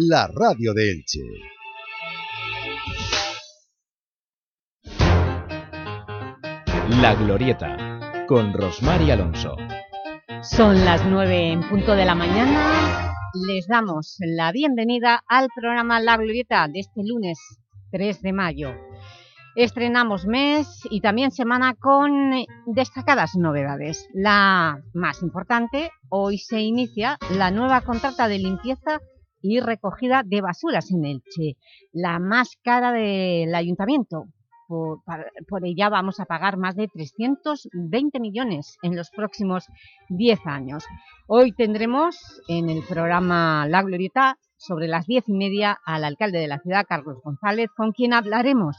la radio de Elche. La Glorieta, con Rosmar Alonso. Son las nueve en punto de la mañana. Les damos la bienvenida al programa La Glorieta de este lunes 3 de mayo. Estrenamos mes y también semana con destacadas novedades. La más importante, hoy se inicia la nueva contrata de limpieza y recogida de basuras en Elche, la más cara del Ayuntamiento. Por, por, ella vamos a pagar más de 320 millones en los próximos 10 años. Hoy tendremos en el programa La Glorieta sobre las diez y media al alcalde de la ciudad, Carlos González, con quien hablaremos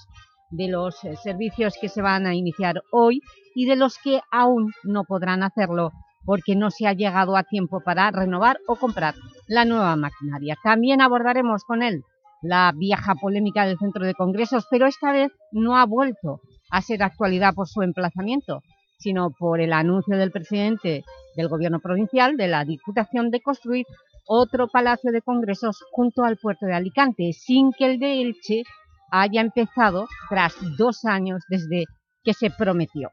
de los eh, servicios que se van a iniciar hoy y de los que aún no podrán hacerlo porque no se ha llegado a tiempo para renovar o comprar la nueva maquinaria. También abordaremos con él la vieja polémica del Centro de Congresos, pero esta vez no ha vuelto a ser actualidad por su emplazamiento, sino por el anuncio del presidente del Gobierno provincial de la Diputación de construir otro palacio de congresos junto al puerto de Alicante, sin que el de Elche haya empezado tras dos años desde que se prometió.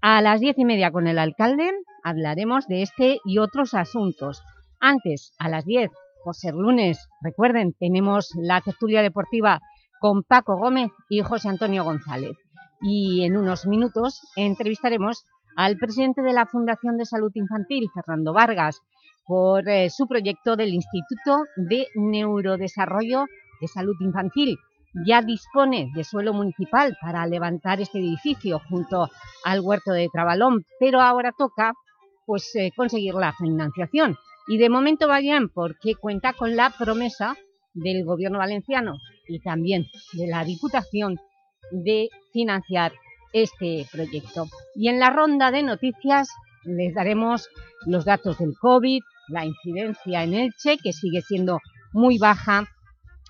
A las diez y media con el alcalde hablaremos de este y otros asuntos. Antes, a las diez, por ser lunes, recuerden, tenemos la tertulia deportiva con Paco Gómez y José Antonio González. Y en unos minutos entrevistaremos al presidente de la Fundación de Salud Infantil, Fernando Vargas, por eh, su proyecto del Instituto de Neurodesarrollo de Salud Infantil, ya dispone de suelo municipal para levantar este edificio junto al huerto de Trabalón, pero ahora toca pues, eh, conseguir la financiación. Y de momento va bien porque cuenta con la promesa del Gobierno valenciano y también de la Diputación de financiar este proyecto. Y en la ronda de noticias les daremos los datos del COVID, la incidencia en Elche, que sigue siendo muy baja,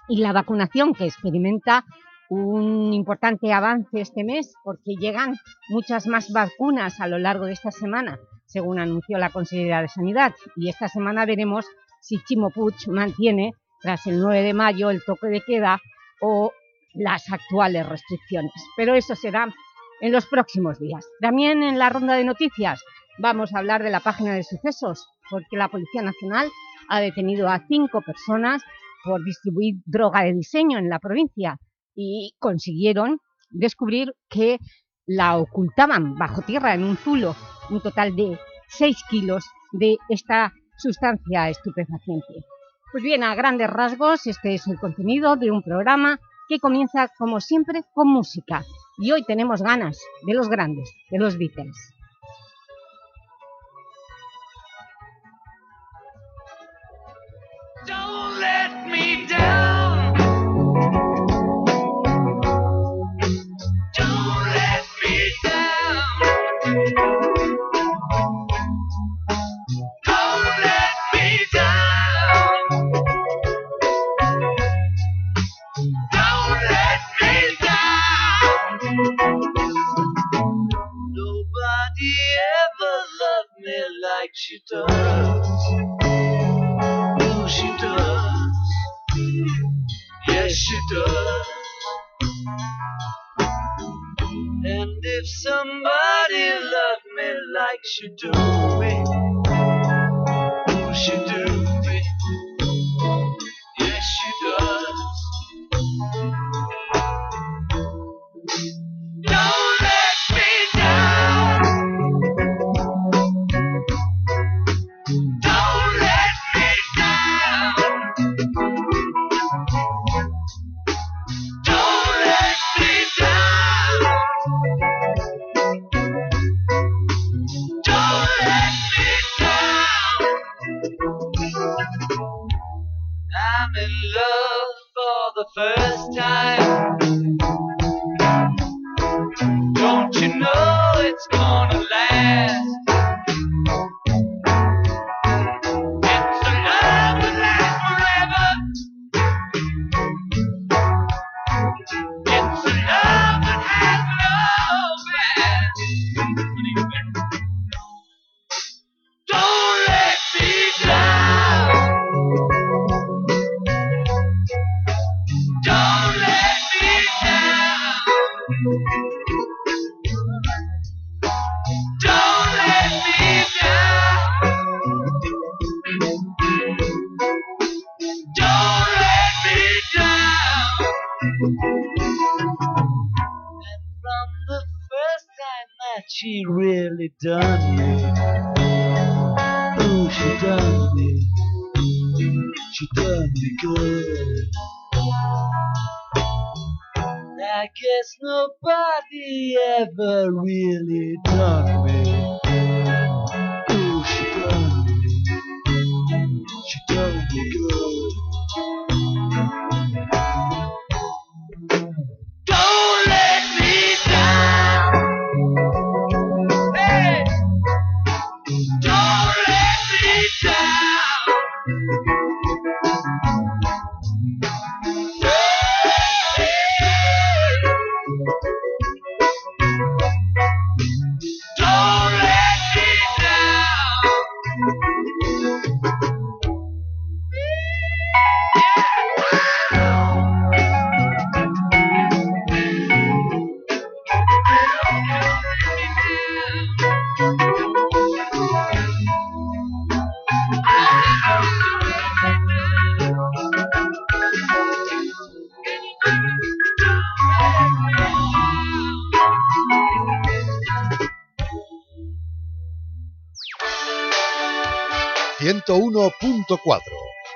y la vacunación que experimenta un importante avance este mes porque llegan muchas más vacunas a lo largo de esta semana, según anunció la Consejería de Sanidad. Y esta semana veremos si Chimo Puig mantiene, tras el 9 de mayo, el toque de queda o las actuales restricciones. Pero eso será en los próximos días. También en la ronda de noticias vamos a hablar de la página de sucesos, porque la Policía Nacional ha detenido a cinco personas por distribuir droga de diseño en la provincia y consiguieron descubrir que la ocultaban bajo tierra en un zulo, un total de 6 kilos de esta sustancia estupefaciente. Pues bien, a grandes rasgos, este es el contenido de un programa que comienza, como siempre, con música. Y hoy tenemos ganas de los grandes, de los Beatles. She does. Oh, she does. Yes, she does. And if somebody loved me like she do me,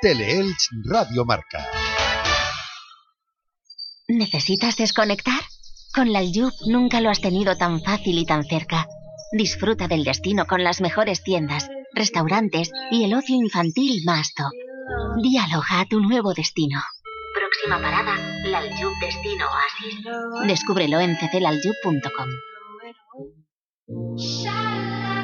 Teleelch Radio Marca. ¿Necesitas desconectar? Con la nunca lo has tenido tan fácil y tan cerca. Disfruta del destino con las mejores tiendas, restaurantes y el ocio infantil más top. Dialoga a tu nuevo destino. Próxima parada, la Aljub Destino Oasis. Descúbrelo en cclaljub.com.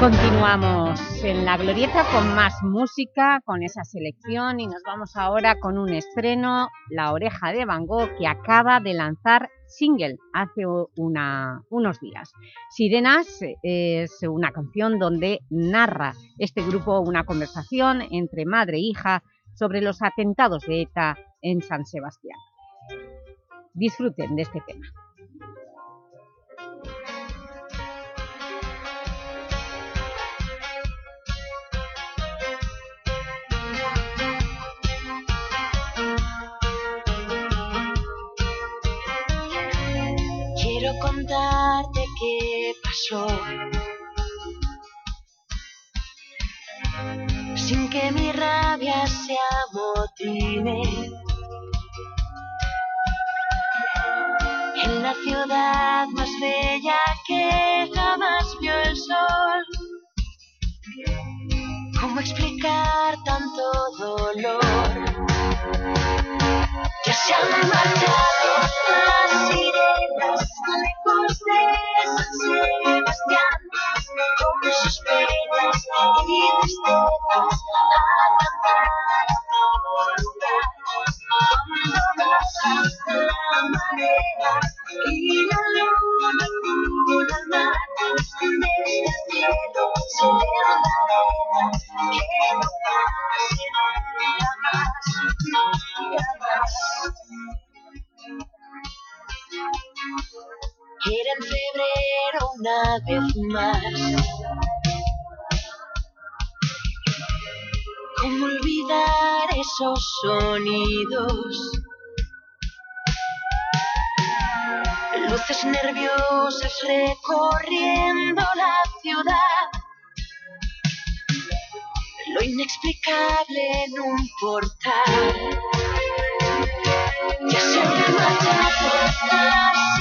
Continuamos en la glorieta con más música, con esa selección y nos vamos ahora con un estreno, La Oreja de Van Gogh, que acaba de lanzar single hace unos días. Sirenas es una canción donde narra este grupo una conversación entre madre e hija sobre los atentados de ETA en San Sebastián. Disfruten de este tema. Contarte qué pasó. Sin que mi rabia se amotine. En la ciudad más bella que jamás vio el sol. ¿Cómo explicar tanto dolor? Ya se han marchado las sirenas lejos de San Sebastián con sus penas y tristezas a cantar Cuando Era en febrero una vez más. ¿Cómo olvidar esos sonidos? Luces nerviosas recorriendo la ciudad. lo inexplicable en un portal. Ya se marchado las sirenas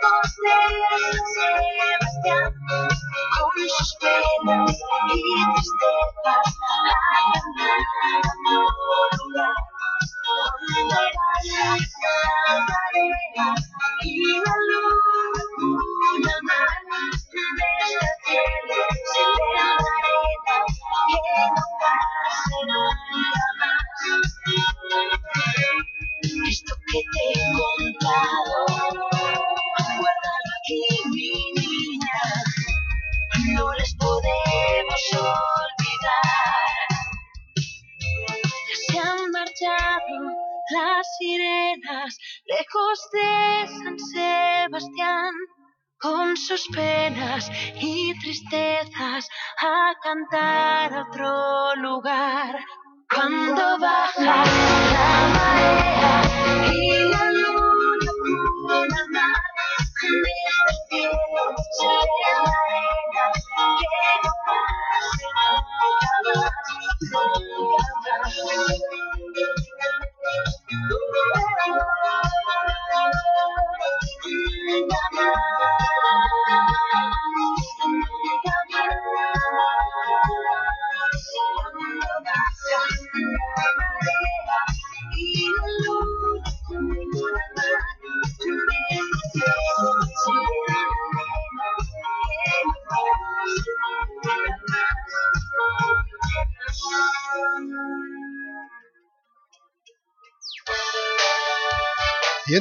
lejos de Sebastián con sus penas y tristezas a cantar a otro lugar. Baja la marea y la luna mar desde el cielo se la arena que no pase nunca más. Esto que te he contado, podemos olvidar. Ya se han marchado las sirenas lejos de San Sebastián con sus penas y tristezas a cantar a otro lugar. Cuando baja la marea y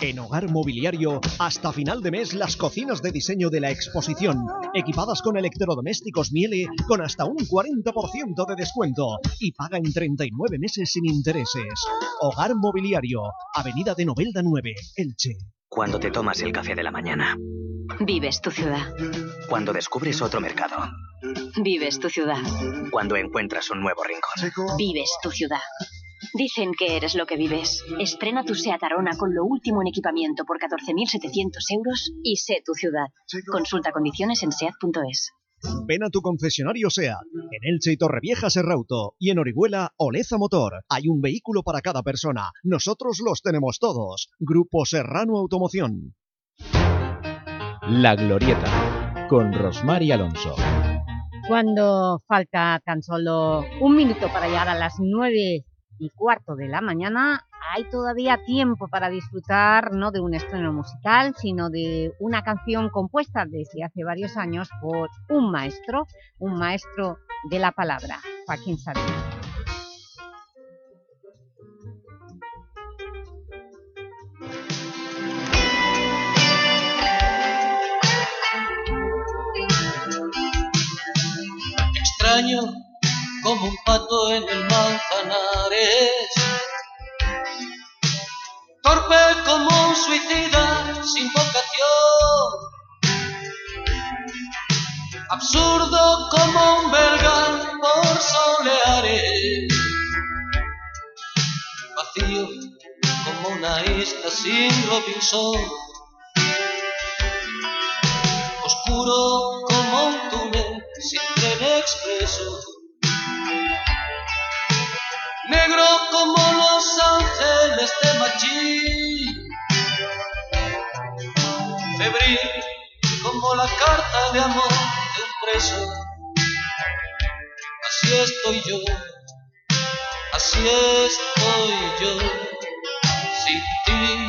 En Hogar Mobiliario, hasta final de mes, las cocinas de diseño de la exposición, equipadas con electrodomésticos Miele con hasta un 40% de descuento y paga en 39 meses sin intereses. Hogar Mobiliario, Avenida de Novelda 9, Elche. Cuando te tomas el café de la mañana. Vives tu ciudad. Cuando descubres otro mercado. Vives tu ciudad. Cuando encuentras un nuevo rincón. Vives tu ciudad. Dicen que eres lo que vives. Estrena tu SEAT Arona con lo último en equipamiento por 14.700 euros y sé tu ciudad. Consulta condiciones en SEAT.es. Ven a tu concesionario SEAT, en Elche y Torrevieja Serrauto y en Orihuela Oleza Motor. Hay un vehículo para cada persona. Nosotros los tenemos todos. Grupo Serrano Automoción. La Glorieta, con Rosmar y Alonso. Cuando falta tan solo un minuto para llegar a las nueve y cuarto de la mañana, hay todavía tiempo para disfrutar no de un estreno musical, sino de una canción compuesta desde hace varios años por un maestro, un maestro de la palabra, Joaquín Sabina. Extraño como un pato en el manzanares. Torpe como un suicida sin vocación. Absurdo como un belga por soleares. Vacío como una isla sin Robinson. Oscuro como un túnel sin tren expreso. Ángeles de Machín. Febril como la carta de amor de un preso. Así estoy yo, así estoy yo, sin ti.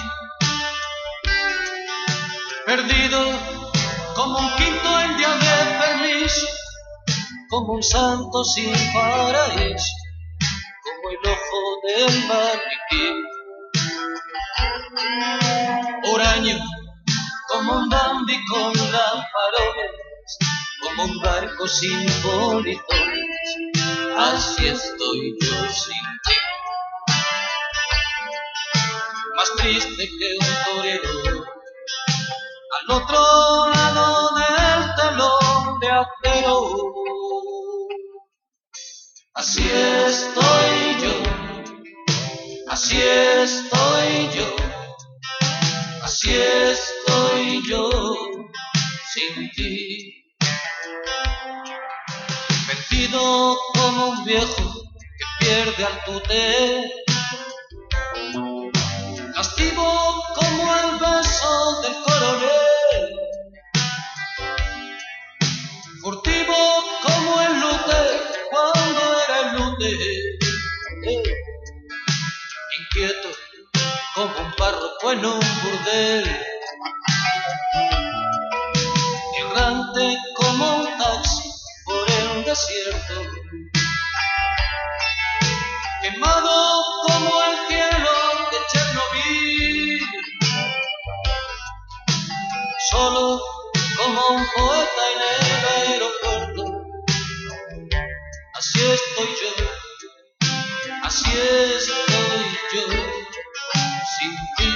Perdido como un quinto en día de permiso, como un santo sin paraíso como el ojo del maniquí. Huraño, como un dandy con lamparones, como un barco sin polizones, así estoy yo sin ti. Más triste que un torero, al otro lado Así estoy yo, así estoy yo, así estoy yo sin ti. Vencido como un viejo que pierde al tute. Castigo como el beso del coronel. Furtivo como Inquieto como un párroco en un burdel. Errante como un taxi por el desierto. Quemado como el cielo de Chernobyl. Solo como un poeta en el aeropuerto. Así estoy yo, así estoy yo, sin ti.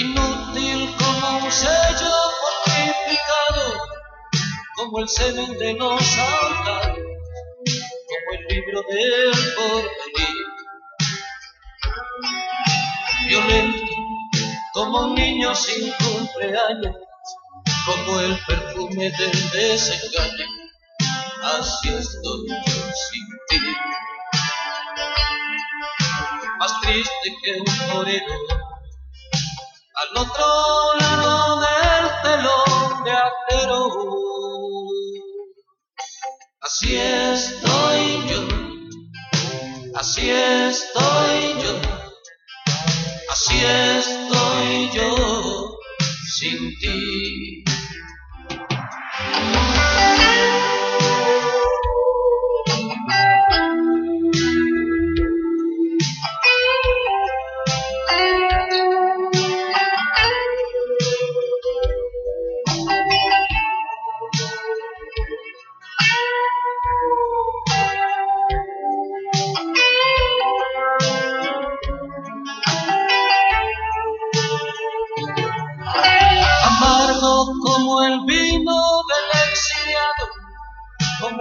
Inútil como un sello fortificado, como el semen de los altares, como el libro del porvenir. Violento como un niño sin cumpleaños, como el perfume del desengaño. Así estoy yo sin ti. Más triste que un torero al otro lado del telón de acero. Así estoy yo, así estoy yo, así estoy yo sin ti.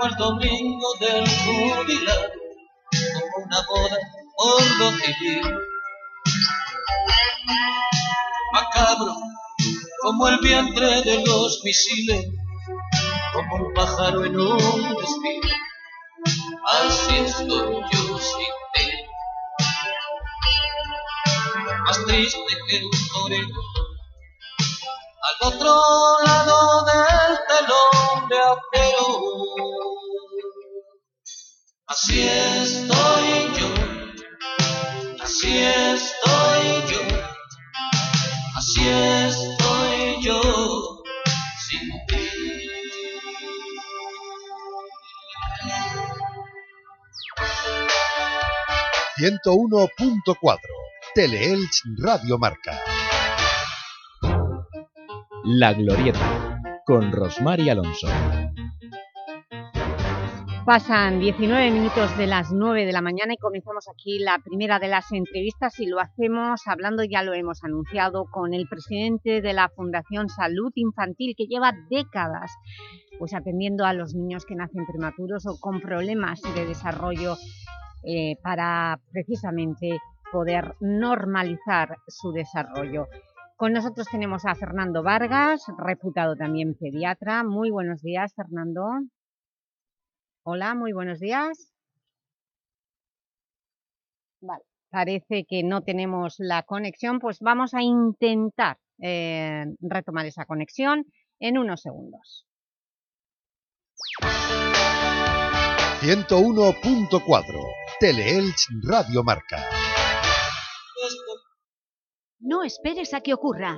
Como el domingo del jubilado, como una boda por lo. Macabro como el vientre de los misiles, como un pájaro en un desfile. Así estoy yo sin más triste que un torero al otro lado del telón de acero. Así estoy yo, así estoy yo, así estoy yo sin ti. ...101.4... Teleelch Radio Marca. La Glorieta, con Rosmar y Alonso. Pasan 19 minutos de las 9 de la mañana y comenzamos aquí la primera de las entrevistas y lo hacemos hablando, ya lo hemos anunciado, con el presidente de la Fundación Salud Infantil que lleva décadas pues, atendiendo a los niños que nacen prematuros o con problemas de desarrollo eh, para precisamente poder normalizar su desarrollo. Con nosotros tenemos a Fernando Vargas, reputado también pediatra. Muy buenos días, Fernando. Hola, muy buenos días. Vale, parece que no tenemos la conexión, pues vamos a intentar eh, retomar esa conexión en unos segundos. 101.4 Teleelch Radio Marca. No esperes a que ocurra.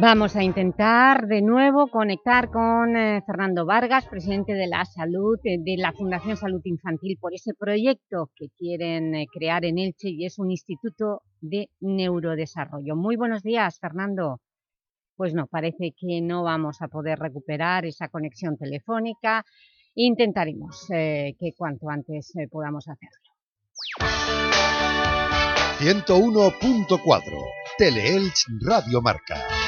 Vamos a intentar de nuevo conectar con eh, Fernando Vargas, presidente de la Salud, eh, de la Fundación Salud Infantil, por ese proyecto que quieren eh, crear en Elche y es un instituto de neurodesarrollo. Muy buenos días, Fernando. Pues no, parece que no vamos a poder recuperar esa conexión telefónica. Intentaremos que cuanto antes podamos hacerlo. 101.4 Teleelch Radio Marca.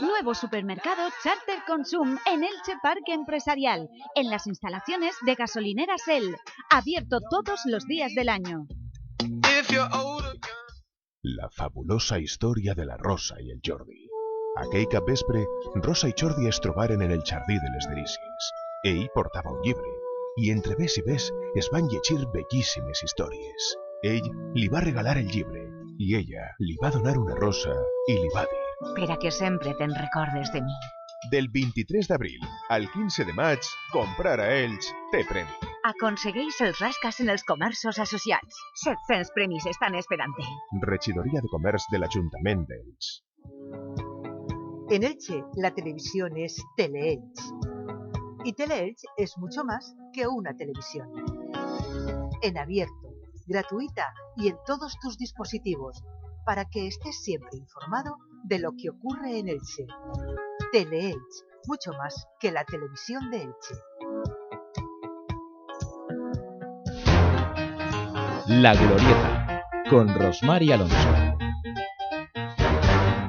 Nuevo supermercado Charter Consum en Elche Parque Empresarial, en las instalaciones de gasolineras El, abierto todos los días del año. La fabulosa historia de la Rosa i el Jordi. Aquell cap vespre, Rosa i Jordi es trobaren en el jardí de les Derícies. Ell portava un llibre, i entre ves i ves es van llegir bellíssimes històries. Ell li va regalar el llibre, i ella li va donar una rosa i li va dir per a que sempre te'n recordes de mi. Del 23 d'abril al 15 de maig, comprar a Elx té premi. Aconsegueix els rascas en els comerços associats. 700 premis estan esperant-te. Regidoria de Comerç de l'Ajuntament d'Elx. En Elche, la televisión es Teleelch. Y Teleelch es mucho más que una televisión. En abierto, gratuita y en todos tus dispositivos, para que estés siempre informado de lo que ocurre en Elche. Teleelch, mucho más que la televisión de Elche. La Glorieta, con Rosmar y Alonso.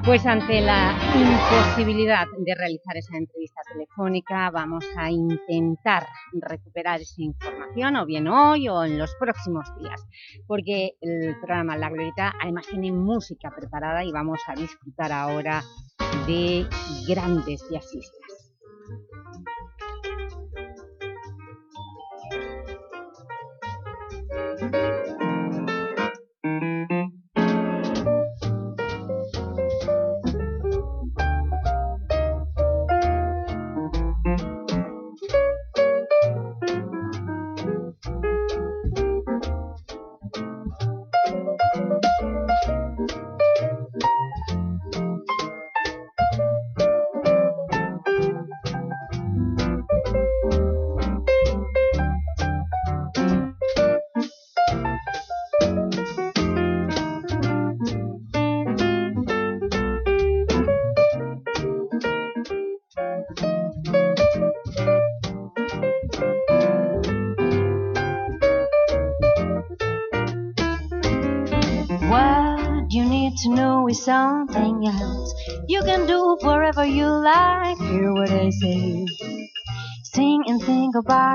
Pues ante la imposibilidad de realizar esa entrevista telefónica vamos a intentar recuperar esa información o bien hoy o en los próximos días porque el programa La Glorieta además tiene música preparada y vamos a disfrutar ahora de grandes jazzistas.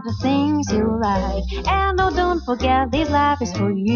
The things you like. And oh, don't forget this life is for you.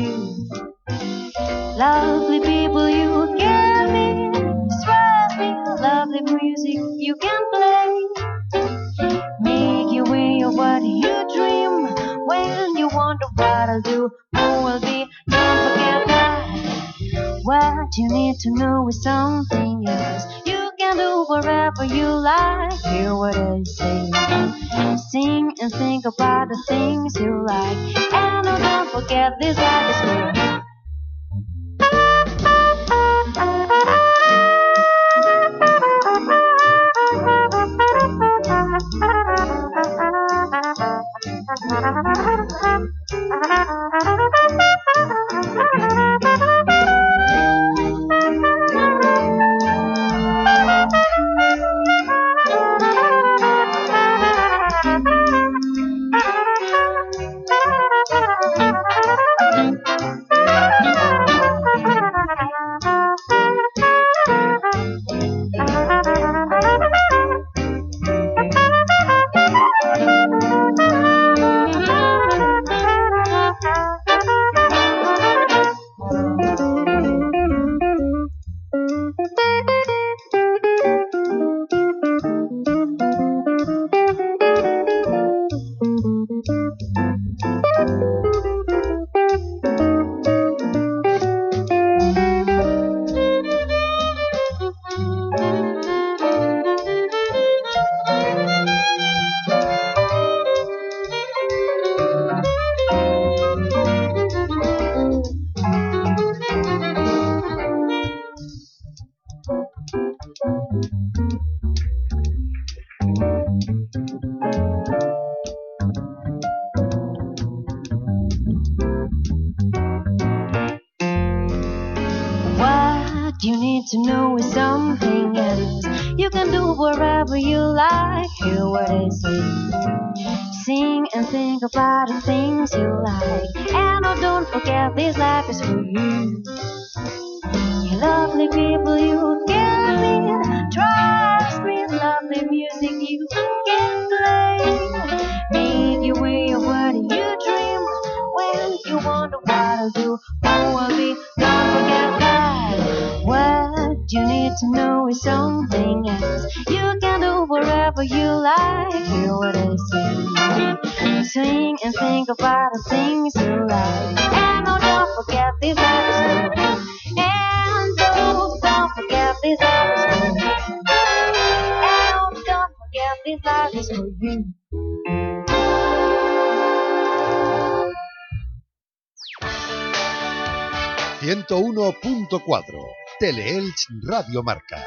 Radio Marca.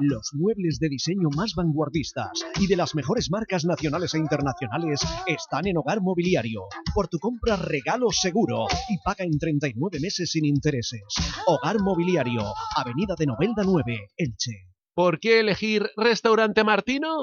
Los muebles de diseño más vanguardistas y de las mejores marcas nacionales e internacionales están en Hogar Mobiliario. Por tu compra regalo seguro y paga en 39 meses sin intereses. Hogar Mobiliario, Avenida de Novelda 9, Elche. ¿Por qué elegir Restaurante Martino?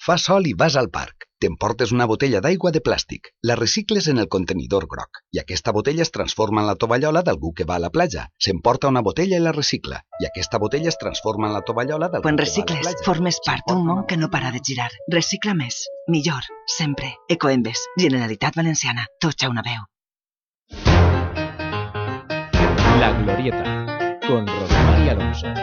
Fas sol i vas al parc. T'emportes una botella d'aigua de plàstic, la recicles en el contenidor groc i aquesta botella es transforma en la tovallola d'algú que va a la platja. S'emporta una botella i la recicla i aquesta botella es transforma en la tovallola d'algú Quan que va a la recicles, platja. formes part d'un món que no para de girar. Recicla més, millor, sempre. Ecoembes, Generalitat Valenciana. Tots a una veu. La Glorieta, con Rosmar Alonso.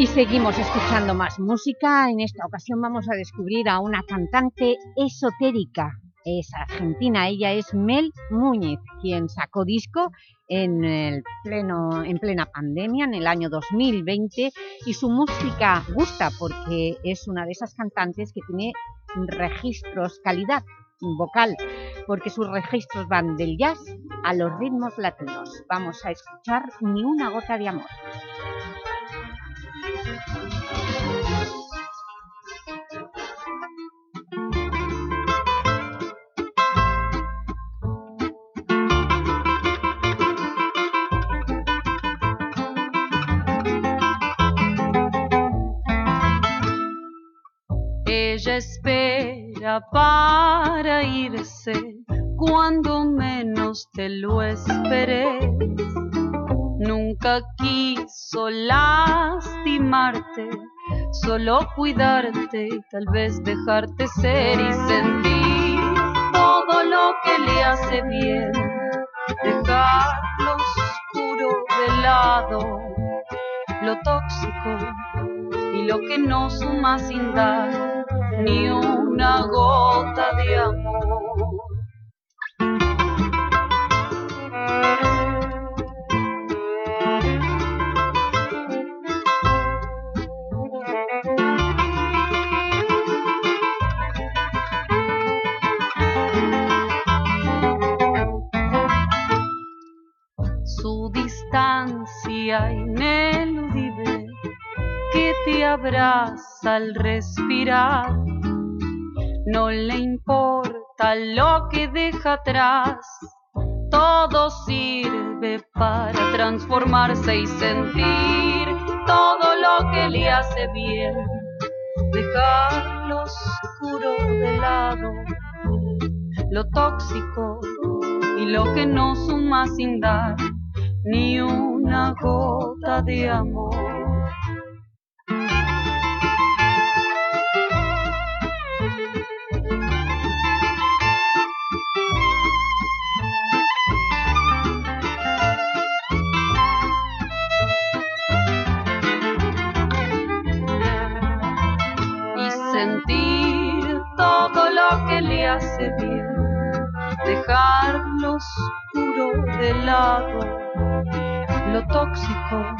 Y seguimos escuchando más música. En esta ocasión vamos a descubrir a una cantante esotérica. Es argentina, ella es Mel Múñez, quien sacó disco en, el pleno, en plena pandemia, en el año 2020, y su música gusta porque es una de esas cantantes que tiene registros, calidad vocal, porque sus registros van del jazz a los ritmos latinos. Vamos a escuchar Ni una gota de amor. Espera para irse cuando menos te lo esperé. Nunca quiso lastimarte, solo cuidarte y tal vez dejarte ser y sentir todo lo que le hace bien. Dejar lo oscuro de lado, lo tóxico y lo que no suma sin dar ni una gota de amor. Su distancia ineludible que te abraza al respirar. No le importa lo que deja atrás, todo sirve para transformarse y sentir todo lo que le hace bien. Dejar lo oscuro de lado, lo tóxico y lo que no suma sin dar ni una gota de amor. Hace bien, dejar lo oscuro de lado, lo tóxico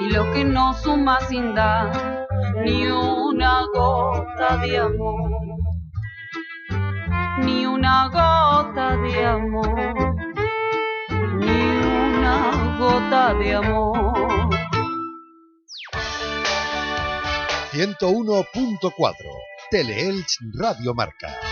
y lo que no suma sin dar ni una gota de amor, ni una gota de amor, ni una gota de amor. 101.4 Teleelch Radio Marca.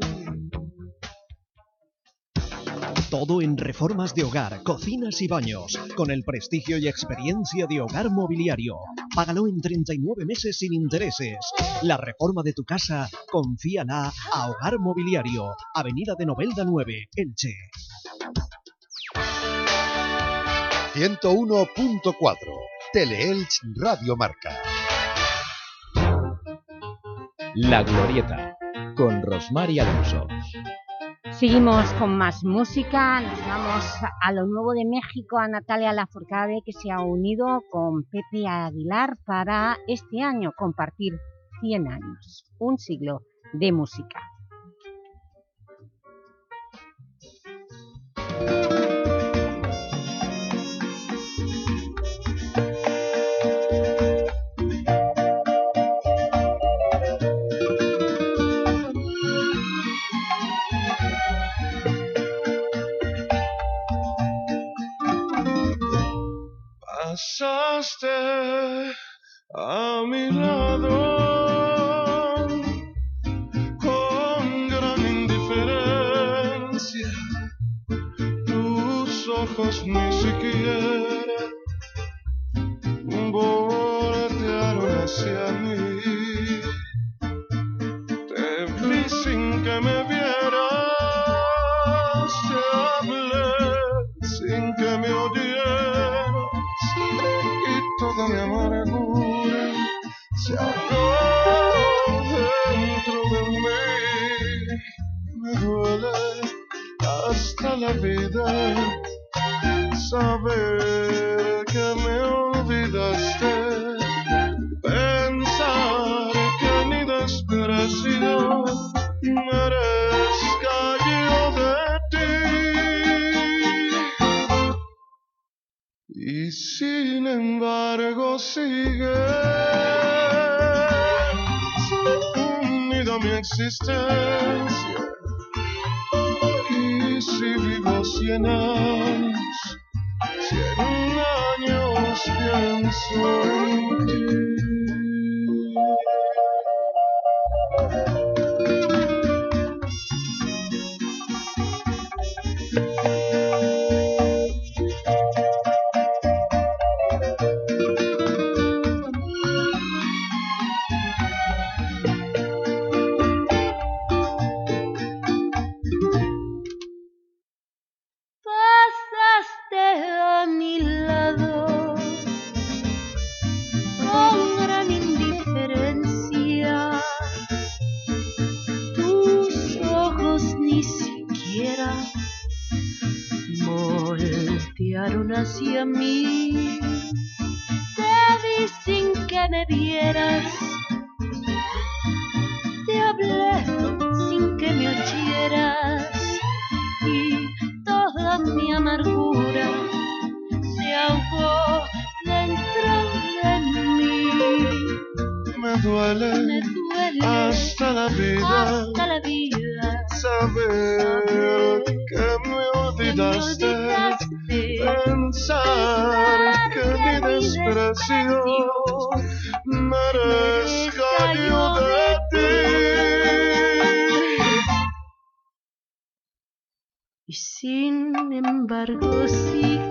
Todo en reformas de hogar, cocinas y baños, con el prestigio y experiencia de Hogar Mobiliario. Págalo en 39 meses sin intereses. La reforma de tu casa, confíala a Hogar Mobiliario, Avenida de Novelda 9, Elche. 101.4 Teleelch Radio Marca. La Glorieta, con Rosmar Alonso. Seguimos con más música, nos vamos a lo nuevo de México, a Natalia Lafourcade, que se ha unido con Pepe Aguilar para este año compartir 100 años, un siglo de música. Pasaste a mi lado saber sin embargo sigues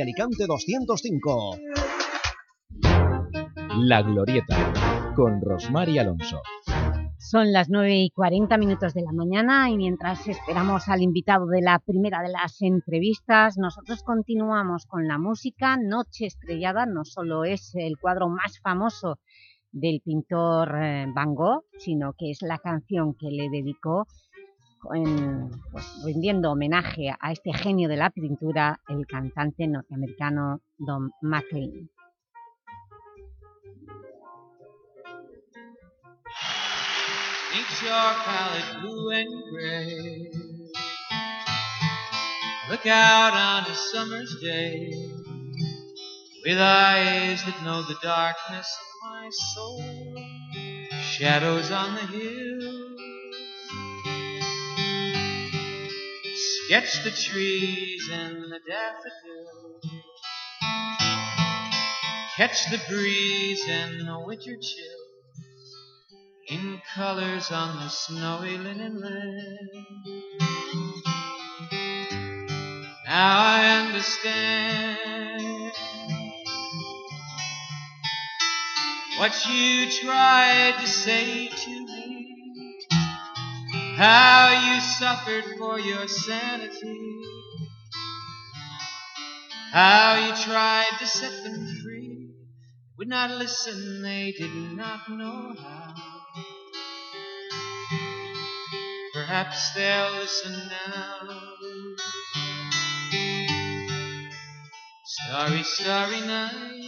Alicante 205. La Glorieta, con Rosmar y Alonso. Son las 9 y 40 minutos de la mañana y mientras esperamos al invitado de la primera de las entrevistas, nosotros continuamos con la música. Noche Estrellada no solo es el cuadro más famoso del pintor eh, Van Gogh, sino que es la canción que le dedicó en, pues, rindiendo homenaje a este genio de la pintura, el cantante norteamericano Don McLean. Ink's your palette blue and gray. Look out on a summer's day with eyes that know the darkness of my soul. Shadows on the hills. Sketch the trees and the daffodils. Catch the breeze and the winter chill in colors on the snowy linen land. Now I understand what you tried to say to me, how you suffered for your sanity, how you tried to set them free, would not listen, they did not know how. Perhaps they'll listen now. Starry, starry night.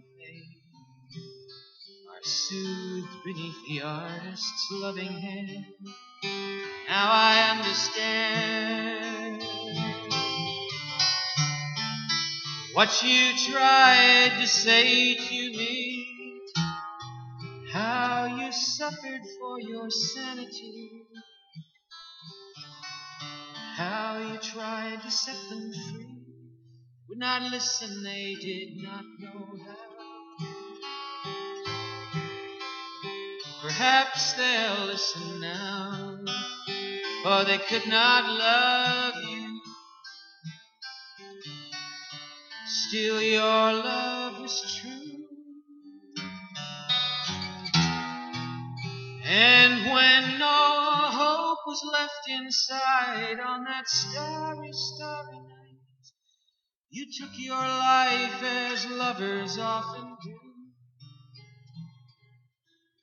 soothed beneath the artist's loving hand. Now I understand what you tried to say to me, how you suffered for your sanity, how you tried to set them free would not listen, they did not know how. Perhaps they'll listen now, for they could not love you. Still, your love was true. And when no hope was left inside on that starry, starry night. You took your life as lovers often do.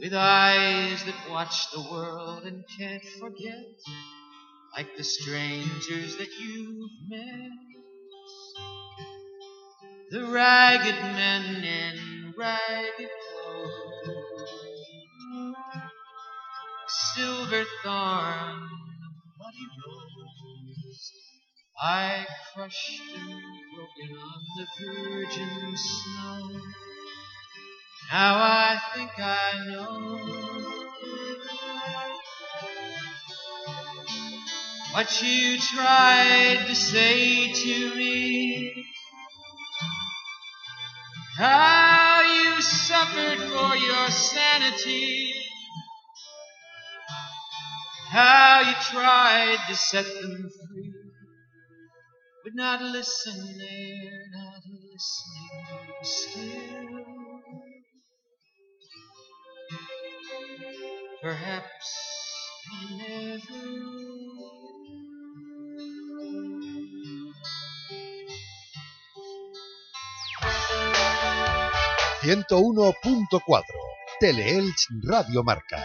with eyes that watch the world and can't forget, like the strangers that you've met. The ragged men in ragged clothes, silver thorn, bloody rose. I crushed and broken on the virgin snow. Now I think I know what you tried to say to me. How you suffered for your sanity. How you tried to set them free. Would not listen, they're not listening still. Perhaps they never will. 101.4 Teleelch Radio Marca.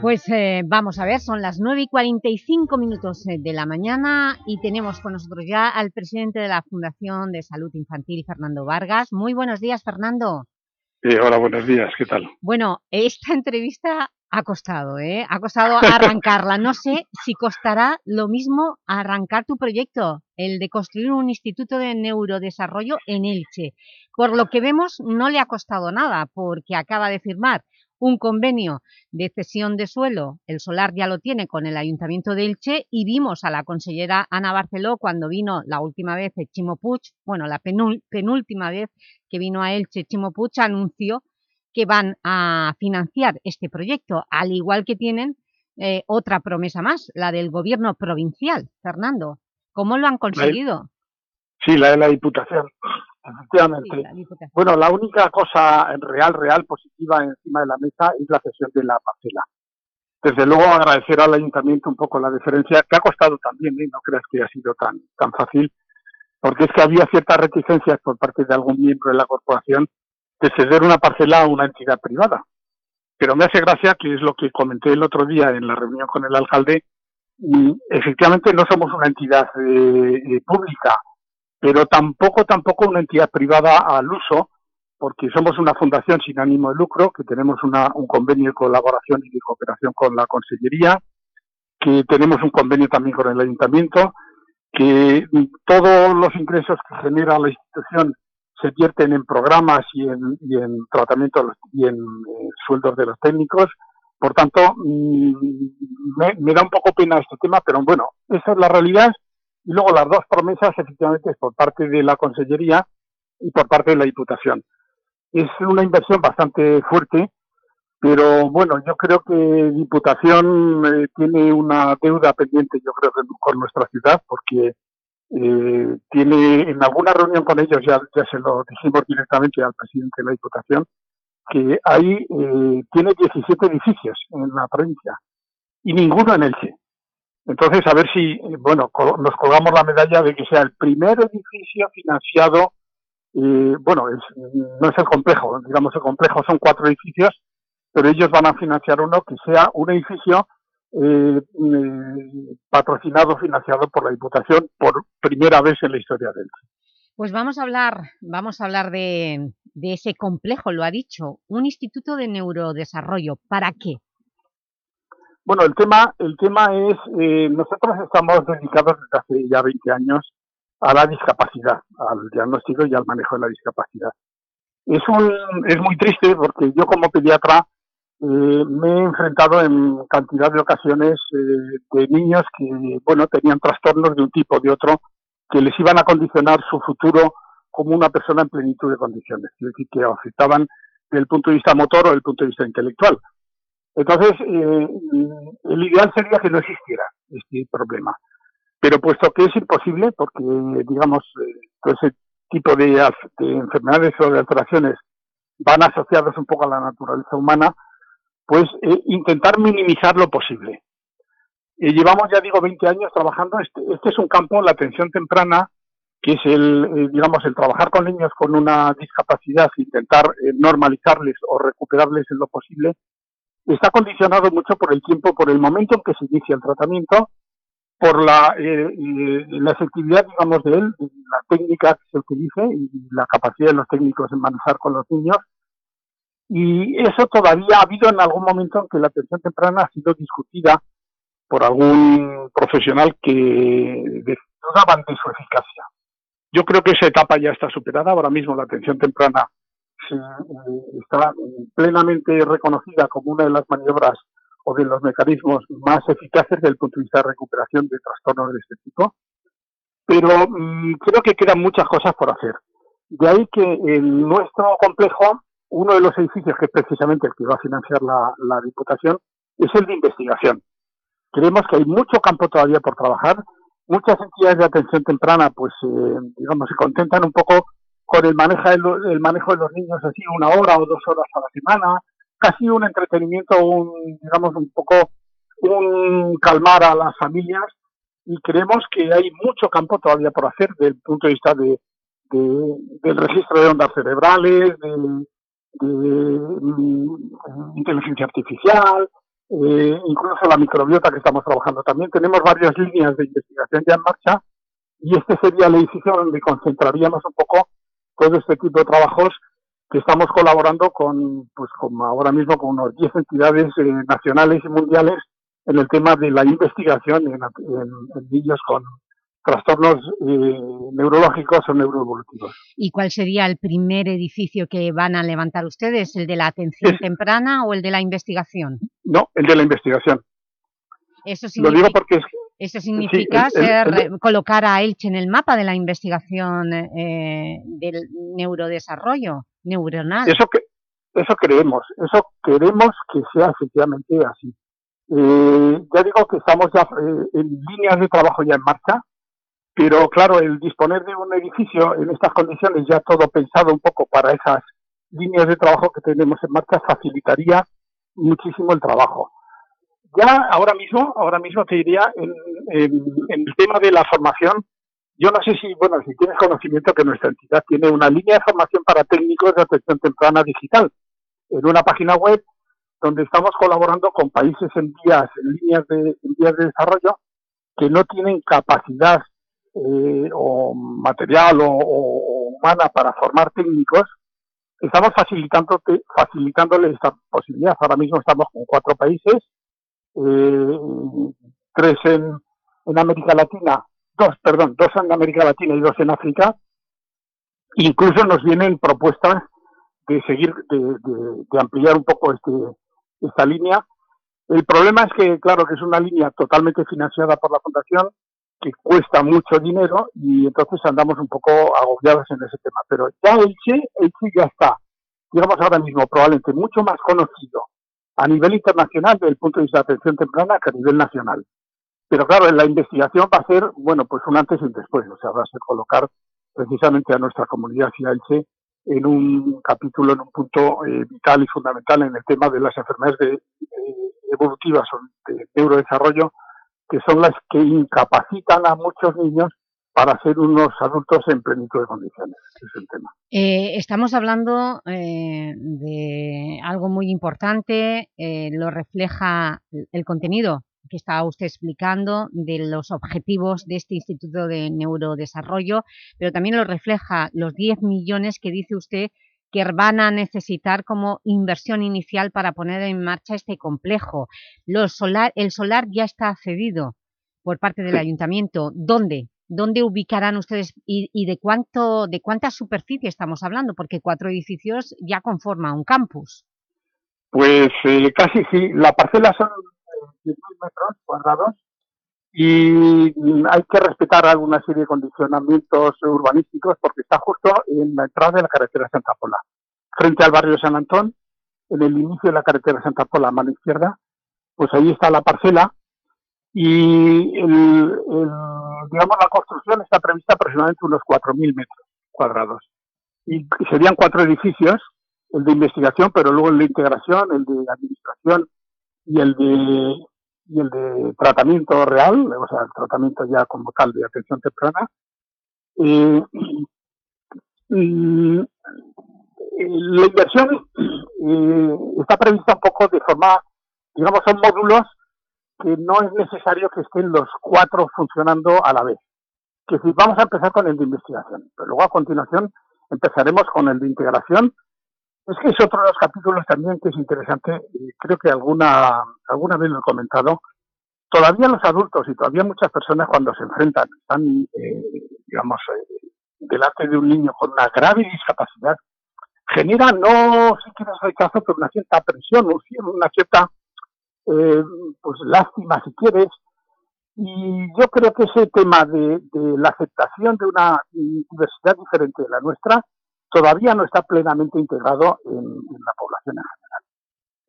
Pues eh, vamos a ver, son las 9 y 45 minutos eh, de la mañana y tenemos con nosotros ya al presidente de la Fundación de Salud Infantil, Fernando Vargas. Muy buenos días, Fernando. Eh, hola, buenos días, ¿qué tal? Bueno, esta entrevista ha costado, ¿eh? Ha costado arrancarla. No sé si costará lo mismo arrancar tu proyecto, el de construir un instituto de neurodesarrollo en Elche. Por lo que vemos, no le ha costado nada, porque acaba de firmar un convenio de cesión de suelo, el solar ya lo tiene con el Ayuntamiento de Elche y vimos a la consellera Ana Barceló cuando vino la última vez Chimo Puig, bueno, la penúltima vez que vino a Elche Chimo Puig anunció que van a financiar este proyecto, al igual que tienen eh, otra promesa más, la del gobierno provincial. Fernando, ¿cómo lo han conseguido? Sí, la de la Diputación, efectivamente. La. Bueno, la única cosa real, real, positiva encima de la mesa es la cesión de la parcela. Desde luego agradecer al Ayuntamiento un poco la diferencia, que ha costado también, ¿eh? no creas que ha sido tan, tan fácil, porque es que había ciertas reticencias por parte de algún miembro de la corporación de ceder una parcela a una entidad privada. Pero me hace gracia, que es lo que comenté el otro día en la reunión con el alcalde, y efectivamente no somos una entidad eh, eh, pública, pero tampoco tampoco una entidad privada al uso, porque somos una fundación sin ánimo de lucro, que tenemos una, un convenio de colaboración y de cooperación con la Consellería, que tenemos un convenio también con el Ayuntamiento, que todos los ingresos que genera la institución se vierten en programas y en, y en tratamiento de los- y en eh, sueldos de los técnicos. Por tanto, mm, me, me da un poco pena este tema, pero bueno, esa es la realidad. Y luego las dos promesas, efectivamente, es por parte de la Consellería y por parte de la Diputación. Es una inversión bastante fuerte, pero bueno, yo creo que Diputación eh, tiene una deuda pendiente, yo creo con nuestra ciudad, porque eh, tiene en alguna reunión con ellos, ya, ya se lo dijimos directamente al presidente de la Diputación, que ahí eh, tiene 17 edificios en la provincia y ninguno en Elche. Entonces, a ver si, eh, bueno, nos colgamos la medalla de que sea el primer edificio financiado, eh, bueno, es- no es el complejo, digamos, el complejo son cuatro edificios, pero ellos van a financiar uno que sea un edificio eh, eh, patrocinado, financiado por la Diputación por primera vez en la historia de Elche. Pues vamos a hablar, vamos a hablar de, de ese complejo, lo ha dicho, un instituto de neurodesarrollo. ¿Para qué? Bueno, el tema, el tema es, eh, nosotros estamos dedicados desde hace ya 20 años a la discapacidad, al diagnóstico y al manejo de la discapacidad. Es, un, es muy triste porque yo como pediatra eh, me he enfrentado en cantidad de ocasiones eh, de niños que, bueno, tenían trastornos de un tipo o de otro que les iban a condicionar su futuro como una persona en plenitud de condiciones, es decir, que afectaban desde el punto de vista motor o desde el punto de vista intelectual. Entonces, eh, el ideal sería que no existiera este problema. Pero puesto que es imposible, porque, digamos, eh, todo ese tipo de, enfermedades o de alteraciones van asociados un poco a la naturaleza humana, pues eh, intentar minimizar lo posible. Llevamos, ya digo, 20 años trabajando. Este, este es un campo, la atención temprana, que es el, digamos, el trabajar con niños con una discapacidad, intentar normalizarles o recuperarles en lo posible, está condicionado mucho por el tiempo, por el momento en que se inicia el tratamiento, por la, eh, eh, la efectividad, digamos, de él, la técnica que se utilice y la capacidad de los técnicos en manejar con los niños. Y eso todavía ha habido en algún momento en que la atención temprana ha sido discutida por algún profesional que dudaban de su eficacia. Yo creo que esa etapa ya está superada. Ahora mismo la atención temprana está plenamente reconocida como una de las maniobras o de los mecanismos más eficaces desde el punto de vista de recuperación de trastornos de este tipo. Pero mm, creo que quedan muchas cosas por hacer. De ahí que en nuestro complejo, uno de los edificios que es precisamente el que va a financiar la, la Diputación es el de investigación. Creemos que hay mucho campo todavía por trabajar. Muchas entidades de atención temprana, pues, eh, digamos, se contentan un poco con el manejo, de el manejo de los niños así una hora o dos horas a la semana, casi un entretenimiento, un, digamos, un poco un calmar a las familias y creemos que hay mucho campo todavía por hacer desde el punto de vista de, de- del registro de ondas cerebrales, de, de, mm, inteligencia artificial, eh, incluso la microbiota que estamos trabajando también. Tenemos varias líneas de investigación ya en marcha y este sería el edificio donde concentraríamos un poco todo este tipo de trabajos que estamos colaborando con, pues como ahora mismo con unos 10 entidades eh, nacionales y mundiales en el tema de la investigación en, en- en niños con trastornos eh, neurológicos o neuroevolutivos. ¿Y cuál sería el primer edificio que van a levantar ustedes? ¿El de la atención temprana o el de la investigación? No, el de la investigación. Eso Lo significa, digo porque es, eso significa ser- el- colocar a Elche en el mapa de la investigación eh, del neurodesarrollo neuronal. Eso que eso creemos, eso queremos que sea efectivamente así. Eh, ya digo que estamos ya eh, en líneas de trabajo ya en marcha, pero claro, el disponer de un edificio en estas condiciones, ya todo pensado un poco para esas líneas de trabajo que tenemos en marcha, facilitaría muchísimo el trabajo. Ya ahora mismo, ahora mismo te diría, en, en- el tema de la formación, yo no sé si, bueno, si tienes conocimiento que nuestra entidad tiene una línea de formación para técnicos de atención temprana digital en una página web donde estamos colaborando con países en vías, en líneas de, en vías de desarrollo que no tienen capacidad eh, o material o, o humana para formar técnicos. Estamos facilitando, facilitándole esta posibilidad. Ahora mismo estamos con cuatro países, eh, tres en, en América Latina, dos, perdón, dos en América Latina y dos en África. Incluso nos vienen propuestas de seguir, de, ampliar un poco este, esta línea. El problema es que, claro, que es una línea totalmente financiada por la Fundación, que cuesta mucho dinero y entonces andamos un poco agobiados en ese tema. Pero ya Elche, Elche ya está, digamos ahora mismo, probablemente mucho más conocido a nivel internacional desde el punto de vista de atención temprana que a nivel nacional. Pero claro, en la investigación va a ser, bueno, pues un antes y un después. O sea, va a ser colocar precisamente a nuestra comunidad Elche en un capítulo, en un punto eh, vital y fundamental en el tema de las enfermedades de- eh, evolutivas o de neurodesarrollo, que son las que incapacitan a muchos niños para ser unos adultos en plenitud de condiciones. Ese es el tema. Eh, estamos hablando eh, de algo muy importante, eh, lo refleja el contenido que está usted explicando de los objetivos de este Instituto de Neurodesarrollo, pero también lo refleja los 10 millones que dice usted que van a necesitar como inversión inicial para poner en marcha este complejo. Los solar, el solar ya está cedido por parte del Ayuntamiento. ¿Dónde? ¿Dónde ubicarán ustedes y, y de cuánto de cuánta superficie estamos hablando? Porque cuatro edificios ya conforman un campus. Pues eh, casi sí. La parcela son eh, 10.000 metros cuadrados y hay que respetar alguna serie de condicionamientos urbanísticos porque está justo en la entrada de la carretera Santa Pola, frente al barrio San Antón, en el inicio de la carretera Santa Pola a mano izquierda, pues ahí está la parcela y el- digamos la construcción está prevista aproximadamente unos 4.000 metros cuadrados y serían cuatro edificios el de investigación, pero luego el de integración, el de administración y el de y el de tratamiento real, o sea, el tratamiento ya como tal de atención temprana. Eh, la inversión eh, está prevista un poco de forma, digamos, son módulos que no es necesario que estén los cuatro funcionando a la vez. Que si vamos a empezar con el de investigación, pero luego a continuación empezaremos con el de integración es que es otro de los capítulos también que es interesante, y creo que alguna, alguna vez lo he comentado. Todavía los adultos y todavía muchas personas cuando se enfrentan, están, eh, digamos, eh, delante de un niño con una grave discapacidad, genera no si quieres rechazo, pero una cierta presión, un- una cierta eh, pues lástima si quieres. Y yo creo que ese tema de, la aceptación de una diversidad diferente de la nuestra todavía no está plenamente integrado en, en la población en general.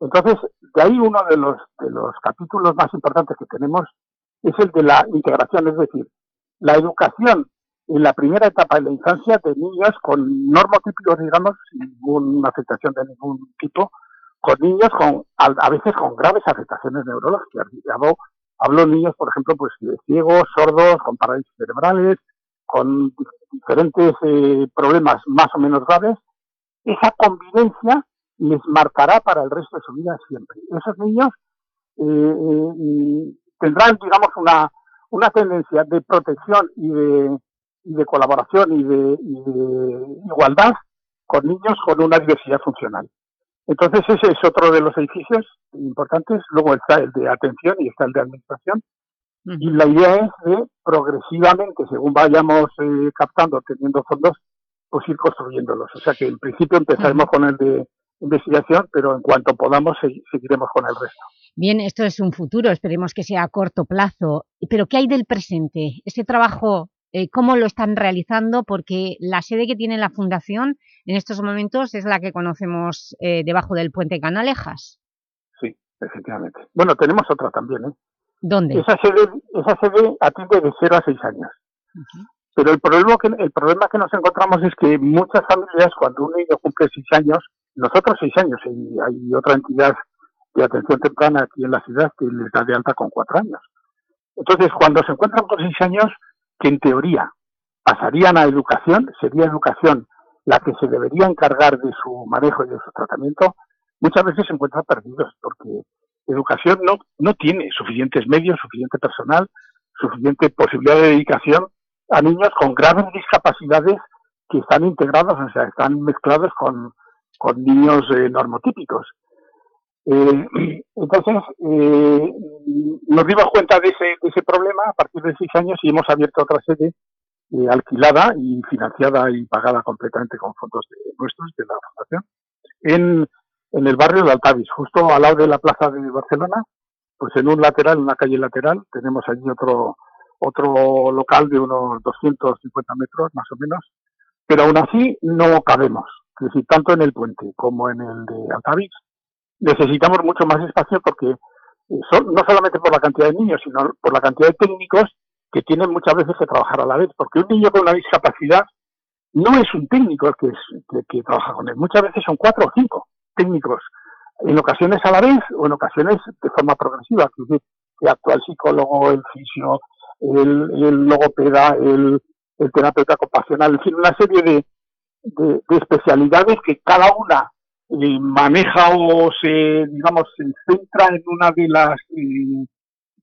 Entonces, de ahí uno de los, de los capítulos más importantes que tenemos es el de la integración, es decir, la educación en la primera etapa de la infancia de niños con normotípicos, digamos, sin ninguna afectación de ningún tipo, con niños con, a, a veces con graves afectaciones neurológicas. Hablo, hablo niños, por ejemplo, pues de ciegos, sordos, con parálisis cerebrales, con di- diferentes eh, problemas más o menos graves. Esa convivencia les marcará para el resto de su vida siempre. Esos niños eh, eh, tendrán, digamos, una, una tendencia de protección y de, y de colaboración y de, y de igualdad con niños con una diversidad funcional. Entonces ese es otro de los edificios importantes. Luego está el de atención y está el de administración. Y la idea es de progresivamente, según vayamos eh, captando, teniendo fondos, pues ir construyéndolos. O sea que en principio empezaremos con el de investigación, pero en cuanto podamos segui- seguiremos con el resto. Bien, esto es un futuro, esperemos que sea a corto plazo. Pero ¿qué hay del presente? Este trabajo, eh, ¿cómo lo están realizando? Porque la sede que tiene la Fundación en estos momentos es la que conocemos eh, debajo del puente Canalejas. Sí, efectivamente. Bueno, tenemos otra también, ¿eh? ¿Dónde? Esa sede, esa sede atiende de 0 a 6 años. Pero el problema, que, el problema que nos encontramos es que muchas familias, cuando un niño cumple 6 años, nosotros 6 años, y hay otra entidad de atención temprana aquí en la ciudad que les da de alta con 4 años. Entonces, cuando se encuentran con 6 años, que en teoría pasarían a educación, sería educación la que se debería encargar de su manejo y de su tratamiento, muchas veces se encuentran perdidos, porque educación no, no tiene suficientes medios, suficiente personal, suficiente posibilidad de dedicación a niños con graves discapacidades que están integrados, o sea, están mezclados con, con niños eh, normotípicos. Eh, entonces, eh, nos dimos cuenta de ese, de ese problema a partir de seis años y hemos abierto otra sede eh, alquilada y financiada y pagada completamente con fondos de- nuestros de la Fundación en, en el barrio de Altavis, justo al lado de la plaza de Barcelona, pues en un lateral, en una calle lateral, tenemos allí otro, otro local de unos 250 metros más o menos, pero aún así no cabemos. Es decir, tanto en el puente como en el de Altavis, necesitamos mucho más espacio porque eh, son- no solamente por la cantidad de niños, sino por la cantidad de técnicos que tienen muchas veces que trabajar a la vez, porque un niño con una discapacidad no es un técnico el que, es- que, trabaja con él, muchas veces son cuatro o cinco técnicos, en ocasiones a la vez o en ocasiones de forma progresiva, es el psicólogo, el fisio, el, el logopeda, el, el terapeuta ocupacional, en fin, una serie de, de, de especialidades que cada una eh, maneja o se, digamos, se centra en una de las eh,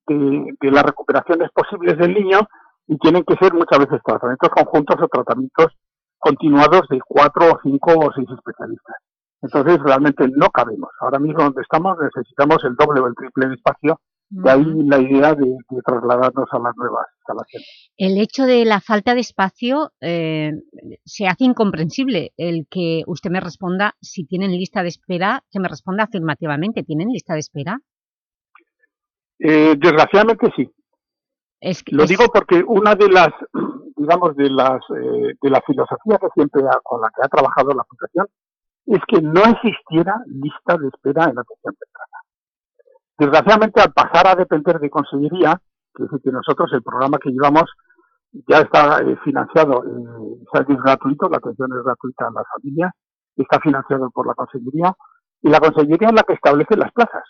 de, de las recuperaciones posibles del niño y tienen que ser muchas veces tratamientos conjuntos o tratamientos continuados de cuatro o cinco o seis especialistas. Entonces realmente no cabemos. Ahora mismo donde estamos necesitamos el doble o el triple de espacio, de ahí la idea de, de trasladarnos a las nuevas instalaciones. El hecho de la falta de espacio eh, se hace incomprensible el que usted me responda si tienen lista de espera, que me responda afirmativamente. ¿Tienen lista de espera? Eh, desgraciadamente sí. Es que- Lo es- digo porque una de las, digamos, de las, eh, de la filosofía que siempre ha- con la que ha trabajado la Fundación es que no existiera lista de espera en la atención temprana. Desgraciadamente, al pasar a depender de Consellería, que es decir, que nosotros el programa que llevamos ya está eh, financiado, eh, es gratuito, la atención es gratuita a las familias, está financiado por la Consellería, y la Consellería es la que establece las plazas.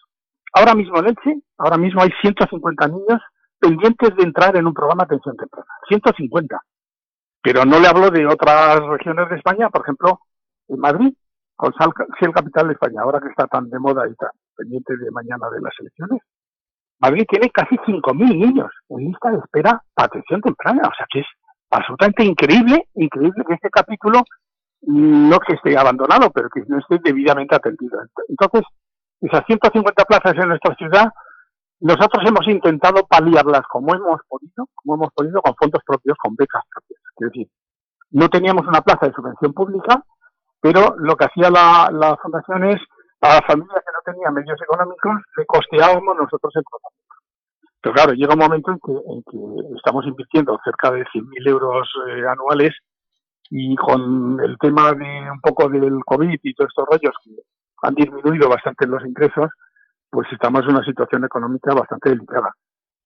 Ahora mismo en Elche, ahora mismo hay 150 niños pendientes de entrar en un programa de atención temprana. 150. Pero no le hablo de otras regiones de España, por ejemplo, en Madrid, con Sal- Siel Capital de España, ahora que está tan de moda y tan pendiente de mañana de las elecciones. Madrid tiene casi 5.000 niños en lista de espera para atención temprana. O sea que es absolutamente increíble, increíble que este capítulo no que esté abandonado, pero que no esté debidamente atendido. Entonces, esas 150 plazas en nuestra ciudad, nosotros hemos intentado paliarlas como hemos podido, como hemos podido con fondos propios, con becas propias. Es decir, no teníamos una plaza de subvención pública, pero lo que hacía la, la fundación es a familias que no tenían medios económicos le costeábamos nosotros el tratamiento. Pero claro, llega un momento en que, en que estamos invirtiendo cerca de 100.000 euros eh, anuales y con el tema de un poco del COVID y todos estos rollos que han disminuido bastante los ingresos, pues estamos en una situación económica bastante delicada.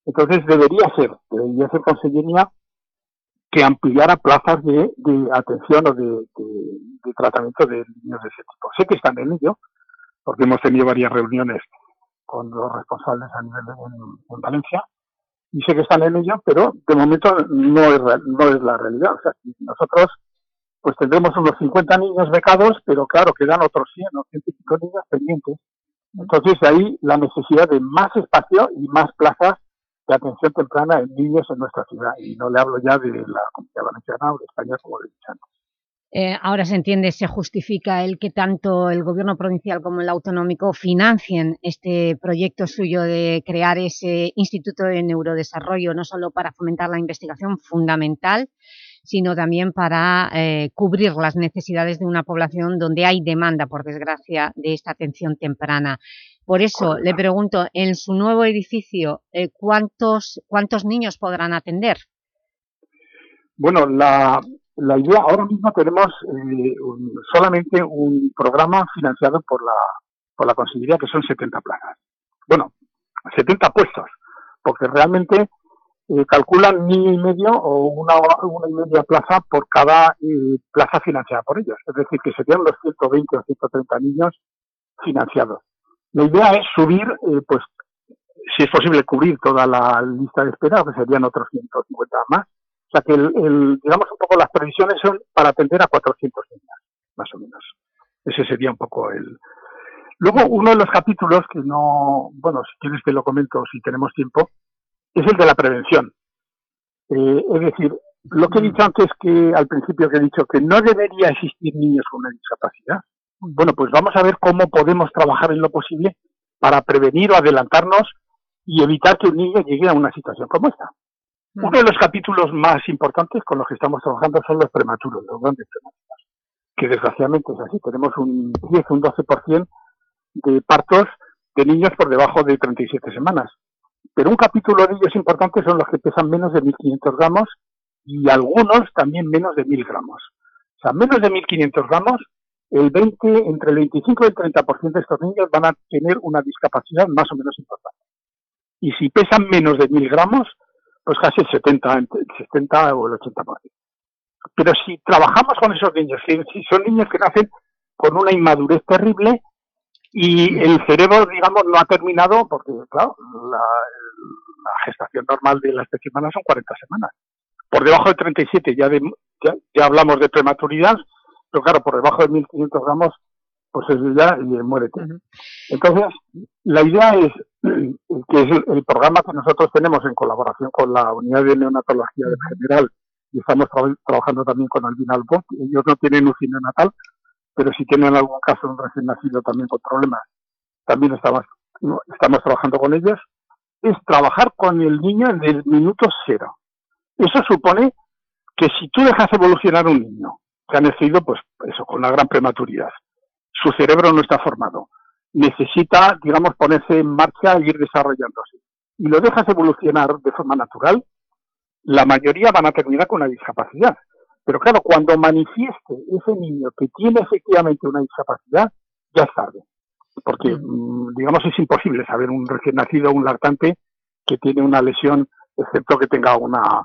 Entonces debería ser, debería ser Consellería que ampliara plazas de, de atención o de- de tratamiento de niños de ese tipo. Sé que están en ello, porque hemos tenido varias reuniones con los responsables a nivel de, en, en Valencia, y sé que están en ello, pero de momento no es, no es la realidad. O sea, nosotros pues tendremos unos 50 niños becados, pero claro, quedan otros 100 o 105 niños pendientes. Entonces, ahí la necesidad de más espacio y más plazas de atención temprana en niños en nuestra ciudad. Y no le hablo ya de la Comunidad Valenciana o de España, como le he. Eh, ahora se entiende, se justifica el que tanto el gobierno provincial como el autonómico financien este proyecto suyo de crear ese Instituto de Neurodesarrollo, no solo para fomentar la investigación fundamental, sino también para eh, cubrir las necesidades de una población donde hay demanda, por desgracia, de esta atención temprana. Por eso le pregunto, en su nuevo edificio, eh, ¿cuántos, ¿cuántos niños podrán atender? Bueno, la, la idea, ahora mismo tenemos eh, solamente un programa financiado por la, por la Consejería que son 70 plazas. Bueno, 70 puestos, porque realmente eh, calculan niño y medio o una, una y media plaza por cada eh, plaza financiada por ellos. Es decir, que serían los 120 o 130 niños financiados. La idea es subir, eh, pues, si es posible, cubrir toda la lista de espera, que serían otros 150 más. O sea que, el, digamos, un poco las previsiones son para atender a 400 niños, más o menos. Ese sería un poco el... Luego, uno de los capítulos que no, bueno, si quieres te lo comento si tenemos tiempo, es el de la prevención. Eh, es decir, lo que he dicho antes que al principio que he dicho que no debería existir niños con una discapacidad. Bueno, pues vamos a ver cómo podemos trabajar en lo posible para prevenir o adelantarnos y evitar que un niño llegue a una situación como esta. Uno de los capítulos más importantes con los que estamos trabajando son los prematuros, los grandes prematuros, que desgraciadamente es así. Tenemos un 10, un 12% de partos de niños por debajo de 37 semanas. Pero un capítulo de ellos importante son los que pesan menos de 1.500 gramos y algunos también menos de 1.000 gramos. O sea, menos de 1.500 gramos, el 20, entre el 25 y el 30% de estos niños van a tener una discapacidad más o menos importante. Y si pesan menos de 1.000 gramos, pues casi el 70, entre el 70 o el 80%. Pero si trabajamos con esos niños, si, si son niños que nacen con una inmadurez terrible y el cerebro, digamos, no ha terminado, porque, claro, la, la gestación normal de la especie humana son 40 semanas. Por debajo de 37 ya, de, ya, ya hablamos de prematuridad, pero claro, por debajo de 1.500 gramos, pues eso ya eh, muérete. Entonces, la idea es que es el, programa que nosotros tenemos en colaboración con la Unidad de Neonatología del General y estamos tra- trabajando también con el Vinalbot. Ellos no tienen UCI neonatal, pero si tienen algún caso de un recién nacido también con problemas, también estamos, trabajando con ellos, es trabajar con el niño en el minuto cero. Eso supone que si tú dejas evolucionar un niño que ha nacido, pues eso, con una gran prematuridad, su cerebro no está formado, necesita, digamos, ponerse en marcha e ir desarrollándose, y lo dejas evolucionar de forma natural, la mayoría van a terminar con una discapacidad. Pero claro, cuando manifieste ese niño que tiene efectivamente una discapacidad, ya es tarde. Porque, mm, digamos, es imposible saber un recién nacido un lactante que tiene una lesión, excepto que tenga una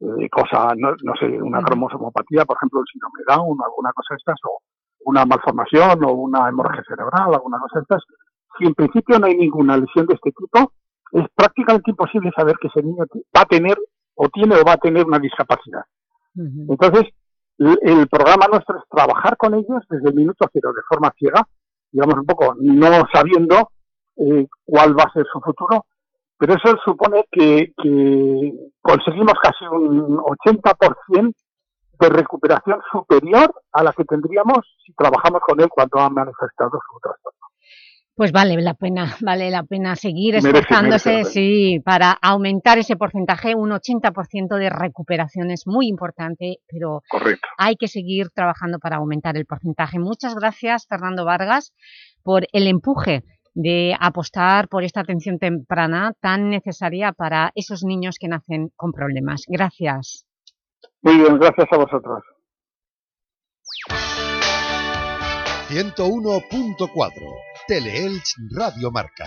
eh, cosa, no, no sé, una cromosomopatía, por ejemplo, el síndrome Down o alguna cosa de estas, o una malformación o una hemorragia cerebral, alguna cosa de estas. Si en principio no hay ninguna lesión de este tipo, es prácticamente imposible saber que ese niño va a tener o tiene o va a tener una discapacidad. Entonces, el, el programa nuestro es trabajar con ellos desde el minuto cero, de forma ciega, digamos un poco no sabiendo eh, cuál va a ser su futuro, pero eso supone que, que conseguimos casi un 80% de recuperación superior a la que tendríamos si trabajamos con él cuando ha manifestado su trastorno. Pues vale la pena, vale la pena seguir esforzándose, merece sí, para aumentar ese porcentaje, un 80% de recuperación es muy importante, pero Correcto. hay que seguir trabajando para aumentar el porcentaje. Muchas gracias, Fernando Vargas, por el empuje de apostar por esta atención temprana tan necesaria para esos niños que nacen con problemas. Gracias. Muy bien, gracias a vosotros. 101.4 Teleelch Radio Marca.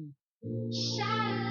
Shadow.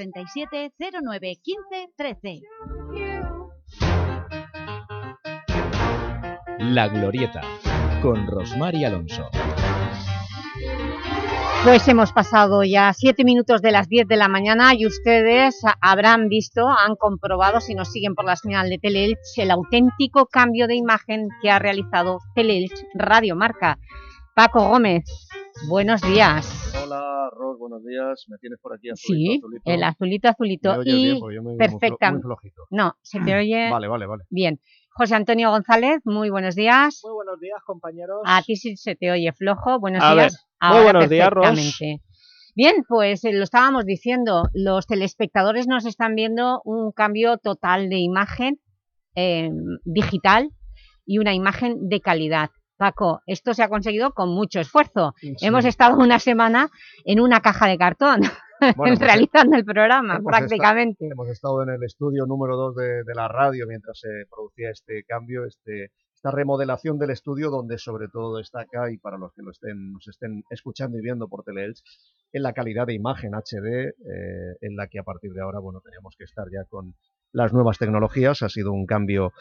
637 09 15 13. La Glorieta, con Rosmar y Alonso. Pues hemos pasado ya siete minutos de las 10 de la mañana y ustedes habrán visto, han comprobado, si nos siguen por la señal de Teleelch, el auténtico cambio de imagen que ha realizado Teleelch Radio Marca. Paco Gómez, buenos días. Hola, Ros, buenos días. Me tienes por aquí azulito, Sí, azulito. el azulito, azulito. ¿Me oyes y bien? Yo me perfecta- muy flojito. No, se te oye Vale, vale, vale. bien. José Antonio González, muy buenos días. Muy buenos días, compañeros. A ti sí se te oye flojo. Buenos A días. ver, muy buenos días, Ros. Bien, pues eh, lo estábamos diciendo, los telespectadores nos están viendo un cambio total de imagen eh, digital y una imagen de calidad. Paco, esto se ha conseguido con mucho esfuerzo. Sí. Hemos estado una semana en una caja de cartón Bueno, pues, realizando el programa, Hemos prácticamente. hemos estado en el estudio número 2 de, de la radio mientras se producía este cambio, este, esta remodelación del estudio donde sobre todo destaca, y para los que lo estén, nos estén escuchando y viendo por Teleelch, en la calidad de imagen HD, eh, en la que a partir de ahora bueno, tenemos que estar ya con las nuevas tecnologías. Ha sido un cambio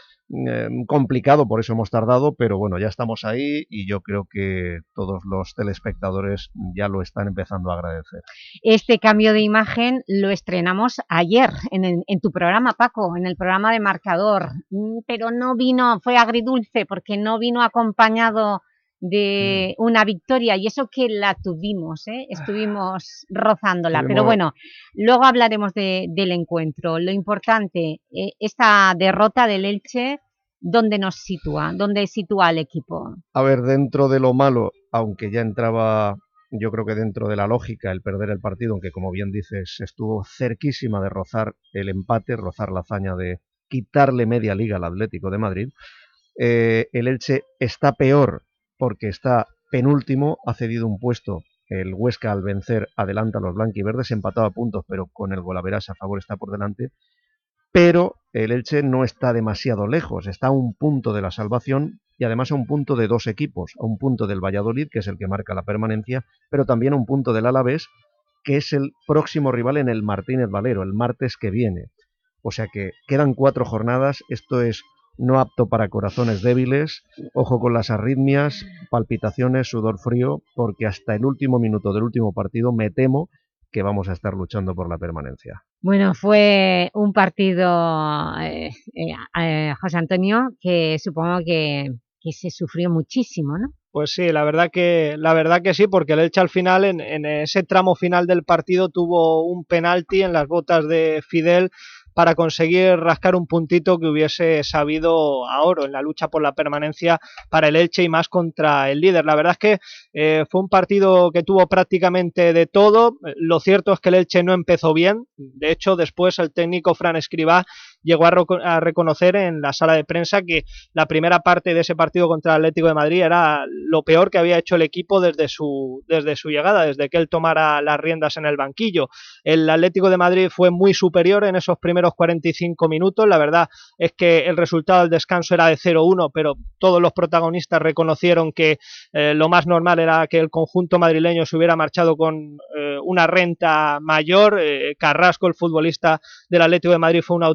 eh, complicado, por eso hemos tardado, pero bueno, ya estamos ahí y yo creo que todos los telespectadores ya lo están empezando a agradecer. Este cambio de imagen lo estrenamos ayer en, en tu programa, Paco, en el programa de Marcador, Mm, pero no vino, fue agridulce porque no vino acompañado de Mm. una victoria y eso que la tuvimos, ¿eh? estuvimos rozándola, pero bueno, luego hablaremos de- del encuentro. Lo importante, eh, esta derrota del Elche, ¿dónde nos sitúa? ¿Dónde sitúa al equipo? A ver, dentro de lo malo, aunque ya entraba, yo creo que dentro de la lógica el perder el partido, aunque como bien dices, estuvo cerquísima de rozar el empate, rozar la hazaña de quitarle media liga al Atlético de Madrid, eh, el Elche está peor porque está penúltimo, ha cedido un puesto, el Huesca al vencer adelanta a los blanquiverdes, empatado a puntos, pero con el golaveras a favor está por delante, pero el Elche no está demasiado lejos, está a un punto de la salvación y además a un punto de dos equipos, a un punto del Valladolid, que es el que marca la permanencia, pero también a un punto del Alavés, que es el próximo rival en el Martínez Valero, el martes que viene. O sea que quedan cuatro jornadas, esto es no apto para corazones débiles, ojo con las arritmias, palpitaciones, sudor frío, porque hasta el último minuto del último partido me temo que vamos a estar luchando por la permanencia. Bueno, fue un partido, eh, eh, eh, José Antonio, que supongo que, que se sufrió muchísimo, ¿no? Pues sí, la verdad que, la verdad que sí, porque el Elche al final, en, en ese tramo final del partido, tuvo un penalti en las botas de Fidel para conseguir rascar un puntito que hubiese sabido a oro en la lucha por la permanencia para el Elche y más contra el líder. La verdad es que eh, fue un partido que tuvo prácticamente de todo. Lo cierto es que el Elche no empezó bien. De hecho, después el técnico Fran Escribá llegó a, reconocer en la sala de prensa que la primera parte de ese partido contra el Atlético de Madrid era lo peor que había hecho el equipo desde su, desde su llegada, desde que él tomara las riendas en el banquillo. El Atlético de Madrid fue muy superior en esos primeros 45 minutos, la verdad es que el resultado del descanso era de 0-1, pero todos los protagonistas reconocieron que eh, lo más normal era que el conjunto madrileño se hubiera marchado con eh, una renta mayor, eh, Carrasco, el futbolista del Atlético de Madrid, fue una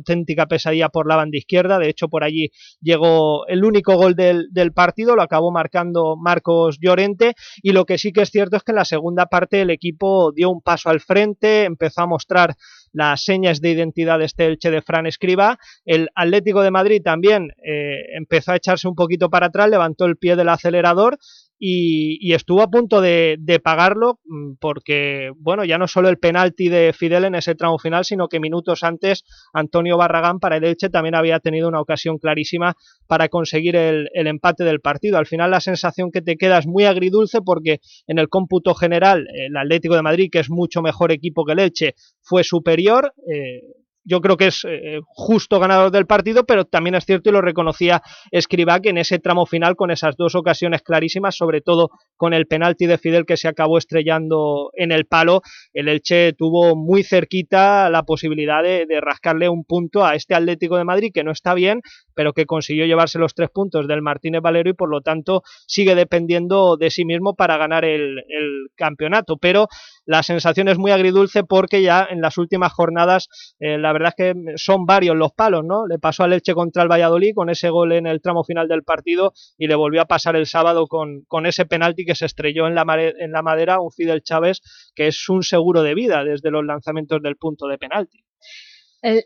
pesadilla por la banda izquierda, de hecho por allí llegó el único gol del, del partido, lo acabó marcando Marcos Llorente, y lo que sí que es cierto es que en la segunda parte el equipo dio un paso al frente, empezó a mostrar las señas de identidad de este Elche de Fran Escriba. El Atlético de Madrid también eh, empezó a echarse un poquito para atrás, levantó el pie del acelerador y, y, estuvo a punto de, de, pagarlo mm, porque, bueno, ya no solo el penalti de Fidel en ese tramo final, sino que minutos antes Antonio Barragán para el Elche también había tenido una ocasión clarísima para conseguir el, el empate del partido. Al final la sensación que te queda es muy agridulce porque en el cómputo general el Atlético de Madrid, que es mucho mejor equipo que el Elche, fue superior, eh, yo creo que es eh, justo ganador del partido, pero también es cierto y lo reconocía Escribá que en ese tramo final con esas dos ocasiones clarísimas, sobre todo con el penalti de Fidel que se acabó estrellando en el palo, el Elche tuvo muy cerquita la posibilidad de, de rascarle un punto a este Atlético de Madrid que no está bien, pero que consiguió llevarse los tres puntos del Martínez Valero y por lo tanto sigue dependiendo de sí mismo para ganar el, el campeonato, pero la sensación es muy agridulce porque ya en las últimas jornadas eh, la verdad es que son varios los palos, ¿no? Le pasó al Elche contra el Valladolid con ese gol en el tramo final del partido y le volvió a pasar el sábado con, con ese penalti que se estrelló en la, en la madera un Fidel Chávez que es un seguro de vida desde los lanzamientos del punto de penalti.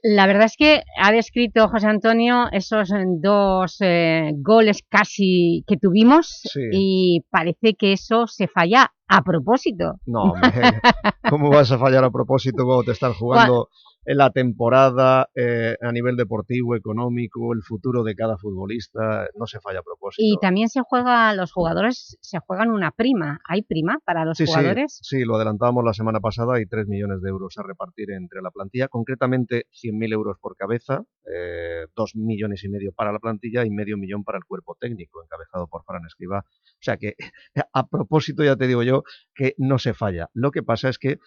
La verdad es que ha descrito José Antonio esos dos eh, goles casi que tuvimos sí. y parece que eso se falla a propósito. No, hombre, ¿cómo vas a fallar a propósito cuando te están jugando en la temporada, eh, a nivel deportivo, económico, el futuro de cada futbolista, no se falla a propósito. Y también se juega, los jugadores se juegan una prima, ¿hay prima para los sí, jugadores? Sí, sí, lo adelantábamos la semana pasada, hay 3 millones de euros a repartir entre la plantilla, concretamente 100.000 euros por cabeza, eh, 2 millones y medio para la plantilla y medio millón para el cuerpo técnico, encabezado por Fran Escriba. O sea que, a propósito, ya te digo yo, que no se falla. Lo que pasa es que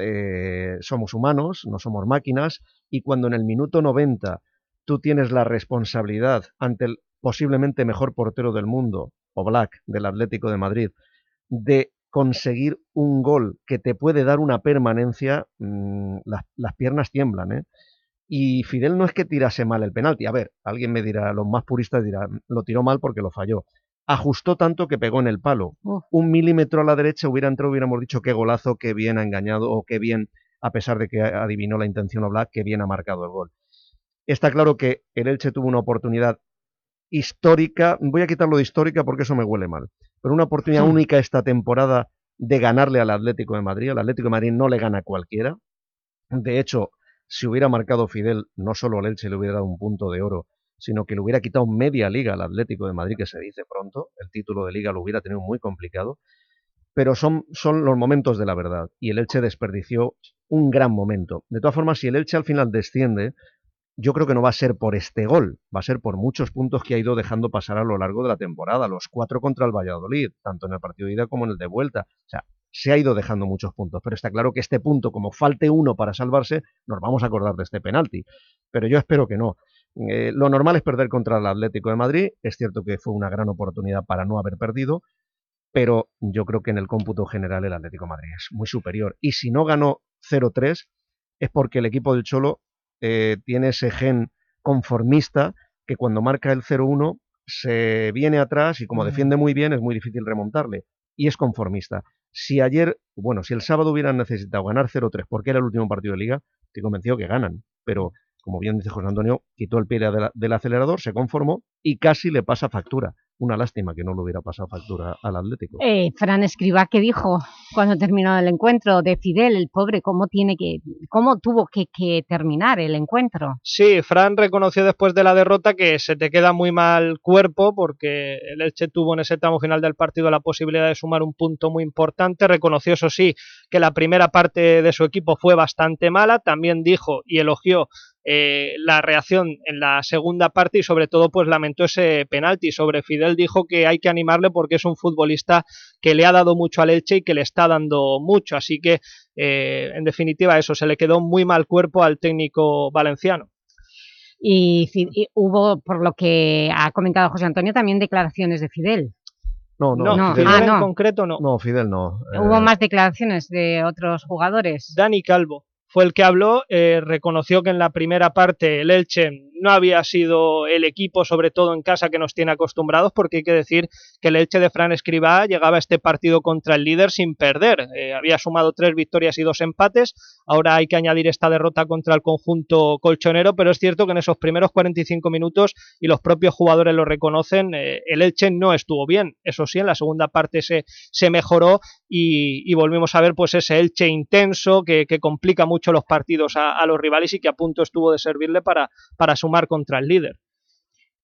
eh, somos humanos, no somos máquinas, y cuando en el minuto 90 tú tienes la responsabilidad ante el posiblemente mejor portero del mundo, o Black, del Atlético de Madrid, de conseguir un gol que te puede dar una permanencia, mmm, las, las, piernas tiemblan, ¿eh? Y Fidel no es que tirase mal el penalti. A ver, alguien me dirá, los más puristas dirán, lo tiró mal porque lo falló ajustó tanto que pegó en el palo. Oh. Un milímetro a la derecha hubiera entrado, hubiéramos dicho qué golazo, qué bien ha engañado o qué bien, a pesar de que adivinó la intención o Black, qué bien ha marcado el gol. Está claro que el Elche tuvo una oportunidad histórica, voy a quitarlo de histórica porque eso me huele mal, pero una oportunidad sí. única esta temporada de ganarle al Atlético de Madrid. Al Atlético de Madrid no le gana cualquiera. De hecho, si hubiera marcado Fidel, no solo al Elche le hubiera dado un punto de oro, sino que le hubiera quitado media liga al Atlético de Madrid, que se dice pronto, el título de liga lo hubiera tenido muy complicado, pero son, son los momentos de la verdad, y el Elche desperdició un gran momento. De todas formas, si el Elche al final desciende, yo creo que no va a ser por este gol, va a ser por muchos puntos que ha ido dejando pasar a lo largo de la temporada, los cuatro contra el Valladolid, tanto en el partido de ida como en el de vuelta. O sea, se ha ido dejando muchos puntos, pero está claro que este punto, como falte uno para salvarse, nos vamos a acordar de este penalti. Pero yo espero que no. Eh, lo normal es perder contra el Atlético de Madrid, es cierto que fue una gran oportunidad para no haber perdido, pero yo creo que en el cómputo general el Atlético de Madrid es muy superior. Y si no ganó 0-3 es porque el equipo del Cholo eh, tiene ese gen conformista que cuando marca el 0-1 se viene atrás y como defiende muy bien es muy difícil remontarle. Y es conformista. Si ayer, bueno, si el sábado hubieran necesitado ganar 0-3 porque era el último partido de liga, estoy convencido que ganan. Pero como bien dice José Antonio, quitó el pie del, del acelerador, se conformó y casi le pasa factura. Una lástima que no le hubiera pasado factura al Atlético. Eh, Fran Escribá, ¿qué dijo cuando terminó el encuentro de Fidel, el pobre? ¿Cómo, tiene que, cómo tuvo que, que, terminar el encuentro? Sí, Fran reconoció después de la derrota que se te queda muy mal cuerpo porque el Elche tuvo en ese tramo final del partido la posibilidad de sumar un punto muy importante. Reconoció, eso sí, que la primera parte de su equipo fue bastante mala, también dijo y elogió eh, la reacción en la segunda parte y sobre todo pues lamentó ese penalti. Sobre Fidel dijo que hay que animarle porque es un futbolista que le ha dado mucho al Elche y que le está dando mucho, así que eh, en definitiva eso, se le quedó muy mal cuerpo al técnico valenciano. Y, y, hubo, por lo que ha comentado José Antonio, también declaraciones de Fidel. No, no, no, Fidel, Fidel Ah, en no. concreto no. no, Fidel no. Hubo Eh, más declaraciones de otros jugadores. Dani Calvo fue el que habló, eh, reconoció que en la primera parte el Elche no había sido el equipo, sobre todo en casa, que nos tiene acostumbrados, porque hay que decir que el Elche de Fran Escribá llegaba a este partido contra el líder sin perder. Eh, había sumado tres victorias y dos empates, ahora hay que añadir esta derrota contra el conjunto colchonero, pero es cierto que en esos primeros 45 minutos, y los propios jugadores lo reconocen, eh, el Elche no estuvo bien. Eso sí, en la segunda parte se, mejoró y, volvimos a ver pues ese Elche intenso que complica mucho los partidos a, a los rivales y que a punto estuvo de servirle para, para sumar contra el líder.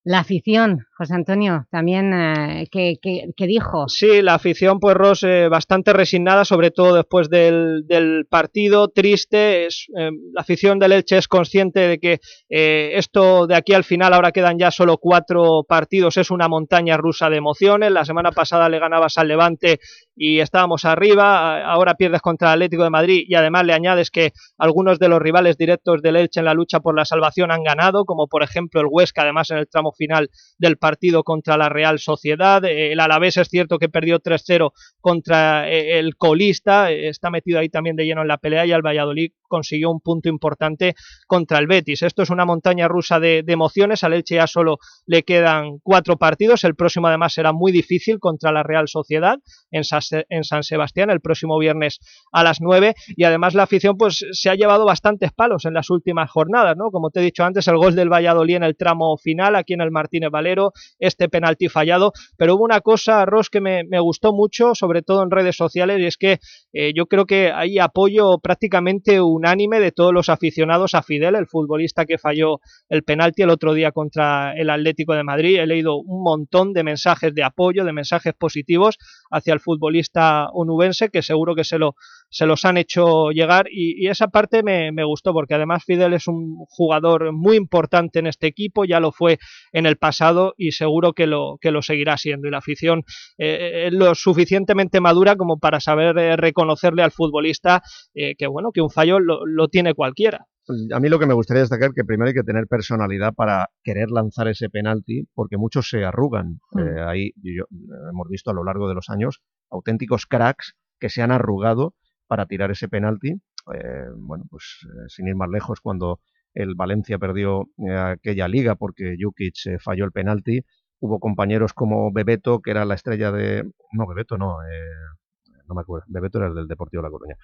La afición, José Antonio, también, eh, que, dijo? Sí, la afición, pues Ross, eh, bastante resignada, sobre todo después del, del partido, triste. Es, eh, la afición del Elche es consciente de que eh, esto de aquí al final, ahora quedan ya solo cuatro partidos, es una montaña rusa de emociones. La semana pasada le ganabas al Levante y estábamos arriba, ahora pierdes contra el Atlético de Madrid y además le añades que algunos de los rivales directos del Elche en la lucha por la salvación han ganado, como por ejemplo el Huesca, además en el tramo final del partido contra la Real Sociedad. Eh, El Alavés es cierto que perdió 3-0 contra eh, el colista, eh, está metido ahí también de lleno en la pelea y el Valladolid consiguió un punto importante contra el Betis. Esto es una montaña rusa de, emociones, al Elche ya solo le quedan cuatro partidos, el próximo además será muy difícil contra la Real Sociedad en San Sebastián el próximo viernes a las 9 y además la afición pues se ha llevado bastantes palos en las últimas jornadas, ¿no? Como te he dicho antes, el gol del Valladolid en el tramo final, aquí en el Martínez Valero, este penalti fallado, pero hubo una cosa, Ross, que me, gustó mucho, sobre todo en redes sociales, y es que eh, yo creo que hay apoyo prácticamente unánime de todos los aficionados a Fidel, el futbolista que falló el penalti el otro día contra el Atlético de Madrid. He leído un montón de mensajes de apoyo, de mensajes positivos hacia el futbolista onubense, que seguro que se, lo, se los han hecho llegar, y, y esa parte me, me gustó, porque además Fidel es un jugador muy importante en este equipo, ya lo fue en el pasado y seguro que lo, que lo seguirá siendo. Y la afición eh, es lo suficientemente madura como para saber eh, reconocerle al futbolista eh, que, bueno, que un fallo lo, lo tiene cualquiera. A mí lo que me gustaría destacar es que primero hay que tener personalidad para querer lanzar ese penalti, porque muchos se arrugan. Mm. Eh, ahí yo- hemos visto a lo largo de los años auténticos cracks que se han arrugado para tirar ese penalti. Eh, bueno, pues eh, sin ir más lejos, cuando el Valencia perdió eh, aquella liga porque Jukic falló el penalti, hubo compañeros como Bebeto, que era la estrella de... No, Bebeto no, no me acuerdo. Bebeto era el del Deportivo de La Coruña.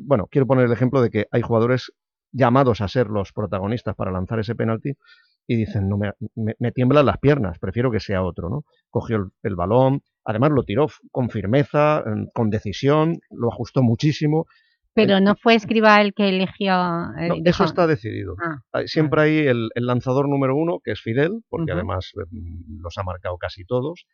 Bueno, quiero poner el ejemplo de que hay jugadores llamados a ser los protagonistas para lanzar ese penalti y dicen, no me, me, me tiemblan las piernas, prefiero que sea otro, ¿no? Cogió el, el balón, además lo tiró con firmeza, mm, con decisión, lo ajustó muchísimo. Pero no fue Escriba el que eligió... eh, No, eso está decidido. Ah, Siempre hay el, el lanzador número uno, que es Fidel, porque además eh, los ha marcado casi todos,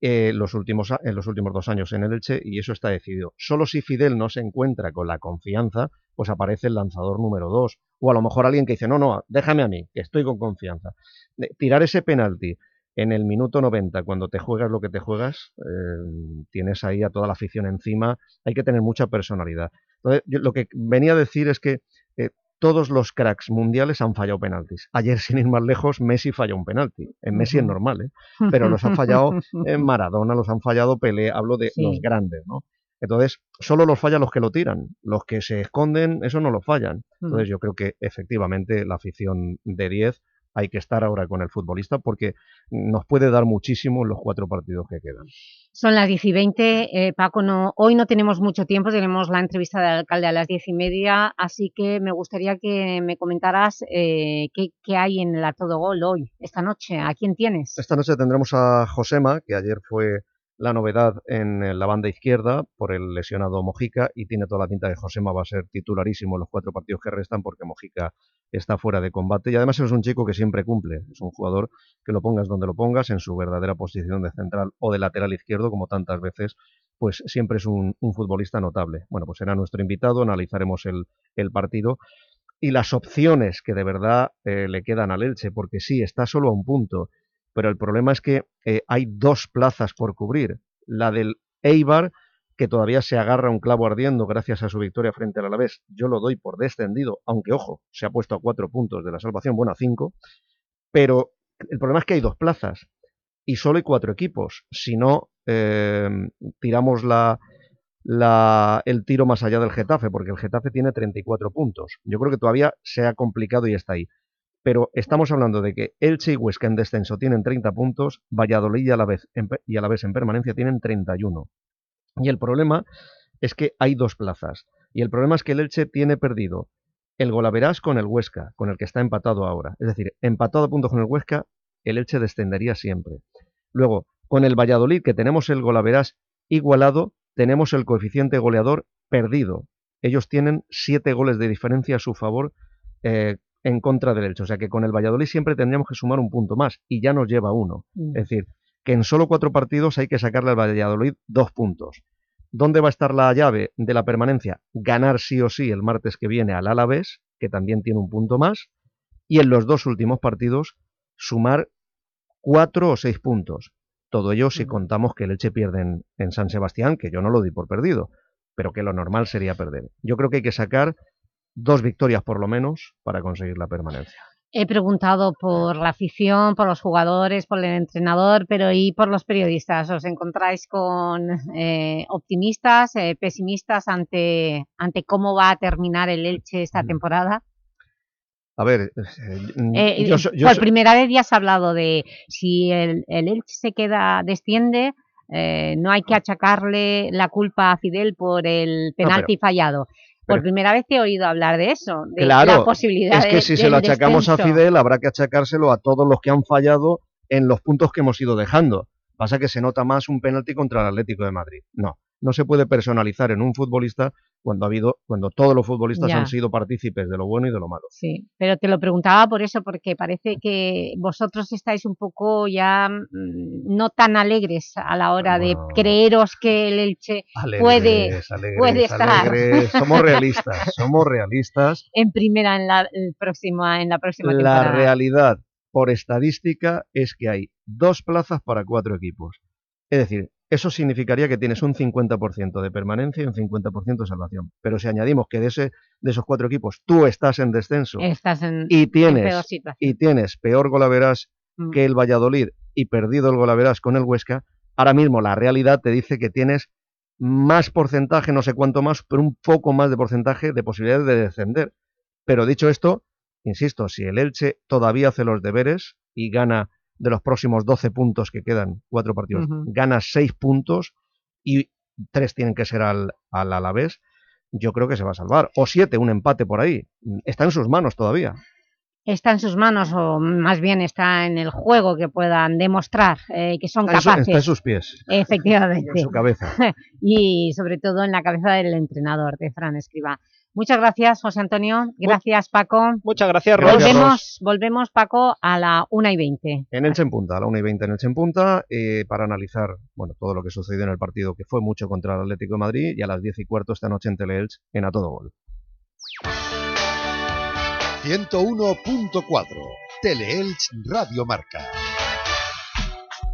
eh, los últimos, en los últimos dos años en el Elche, y eso está decidido. Solo si Fidel no se encuentra con la confianza, pues aparece el lanzador número dos. O a lo mejor alguien que dice, no, no, déjame a mí, que estoy con confianza. De- tirar ese penalti en el minuto 90, cuando te juegas lo que te juegas, eh, tienes ahí a toda la afición encima, hay que tener mucha personalidad. Entonces, yo lo que venía a decir es que eh, todos los cracks mundiales han fallado penaltis. Ayer, sin ir más lejos, Messi falló un penalti. En Messi es normal, ¿eh? pero los han fallado en Maradona, los han fallado Pelé, hablo de Sí. los grandes, ¿no? Entonces, solo los fallan los que lo tiran. Los que se esconden, eso no lo fallan. Entonces, yo creo que efectivamente la afición de 10 hay que estar ahora con el futbolista porque nos puede dar muchísimo los cuatro partidos que quedan. Son las 10 y 20. Eh, Paco, no, hoy no tenemos mucho tiempo, tenemos la entrevista del alcalde a las 10 y media, así que me gustaría que me comentaras eh, qué, qué hay en el A Todo Gol hoy, esta noche. ¿A quién tienes? Esta noche tendremos a Josema, que ayer fue la novedad en eh, la banda izquierda por el lesionado Mojica y tiene toda la pinta de que Josema va a ser titularísimo en los cuatro partidos que restan porque Mojica está fuera de combate y además es un chico que siempre cumple, es un jugador que lo pongas donde lo pongas, en su verdadera posición de central o de lateral izquierdo, como tantas veces pues siempre es un, futbolista notable. Bueno, pues será nuestro invitado, analizaremos el, el partido y las opciones que de verdad eh, le quedan al Elche, porque sí, está solo a un punto, pero el problema es que eh, hay dos plazas por cubrir. La del Eibar, que todavía se agarra un clavo ardiendo gracias a su victoria frente al Alavés, yo lo doy por descendido, aunque ojo, se ha puesto a cuatro puntos de la salvación, bueno, a cinco, pero el problema es que hay dos plazas y solo hay cuatro equipos. Si no, eh, tiramos la, la, el tiro más allá del Getafe, porque el Getafe tiene 34 puntos. Yo creo que todavía se ha complicado y está ahí. Pero estamos hablando de que Elche y Huesca en descenso tienen 30 puntos, Valladolid y a la vez en, y a la vez en permanencia tienen 31. Y el problema es que hay dos plazas. Y el problema es que el Elche tiene perdido el golaverás con el Huesca, con el que está empatado ahora. Es decir, empatado a puntos con el Huesca, el Elche descendería siempre. Luego, con el Valladolid, que tenemos el golaverás igualado, tenemos el coeficiente goleador perdido. Ellos tienen siete goles de diferencia a su favor eh, en contra del Elche. O sea que con el Valladolid siempre tendríamos que sumar un punto más y ya nos lleva uno. Mm. Es decir, que en solo cuatro partidos hay que sacarle al Valladolid dos puntos. ¿Dónde va a estar la llave de la permanencia? Ganar sí o sí el martes que viene al Alavés, que también tiene un punto más, y en los dos últimos partidos sumar cuatro o seis puntos. Todo ello si contamos que el Elche pierde en, en San Sebastián, que yo no lo di por perdido, pero que lo normal sería perder. Yo creo que hay que sacar dos victorias por lo menos para conseguir la permanencia. He preguntado por la afición, por los jugadores, por el entrenador, pero ¿y por los periodistas? ¿Os encontráis con eh, optimistas, eh, pesimistas ante, ante cómo va a terminar el Elche esta temporada? A ver, Eh, yo, yo por primera vez ya has hablado de si el, el Elche se queda, desciende, eh, no hay que achacarle la culpa a Fidel por el penalti fallado. Por primera vez te he oído hablar de eso, de Claro, la posibilidad es que de- si se lo achacamos a. Fidel habrá que achacárselo a todos los que han fallado en los puntos que hemos ido dejando. Pasa que se nota más un penalti contra el Atlético de Madrid. No, no se puede personalizar en un futbolista cuando ha habido, cuando todos los futbolistas Ya. han sido partícipes de lo bueno y de lo malo. Sí, pero te lo preguntaba por eso, porque parece que vosotros estáis un poco ya mm, no tan alegres a la hora de creeros que el Elche puede, Alegres, puede estar alegres. Somos realistas, somos realistas. en primera en la, el próxima, en la próxima La realidad, por estadística, es que hay dos plazas para cuatro equipos. Es decir, eso significaría que tienes un 50% de permanencia y un 50% de salvación. Pero si añadimos que de, ese, de esos cuatro equipos tú estás en descenso Estás en, y en tienes, y tienes peor golaveras Mm. que el Valladolid y perdido el golaveras con el Huesca, ahora mismo la realidad te dice que tienes más porcentaje, no sé cuánto más, pero un poco más de porcentaje de posibilidades de descender. Pero dicho esto, insisto, si el Elche todavía hace los deberes y gana de los próximos 12 puntos que quedan, cuatro partidos, gana 6 puntos y tres tienen que ser al, al Alavés, yo creo que se va a salvar. O siete, un empate por ahí. Está en sus manos todavía. Está en sus manos, o más bien está en el juego que puedan demostrar eh, que son Está en su- capaces. está en sus pies. Efectivamente. En su cabeza. y sobre todo en la cabeza del entrenador, de Fran Escriba. Muchas gracias, José Antonio. Gracias, Paco. Muchas gracias, Ros. Volvemos, volvemos, Paco, a la 1 y 20. En Elche en punta, a la 1 y 20 en Elche en punta, eh, para analizar bueno, todo lo que sucedió en el partido, que fue mucho contra el Atlético de Madrid, y a las 10 y cuarto esta noche en Teleelch, en A Todo Gol. 101.4 Teleelch Radio Marca.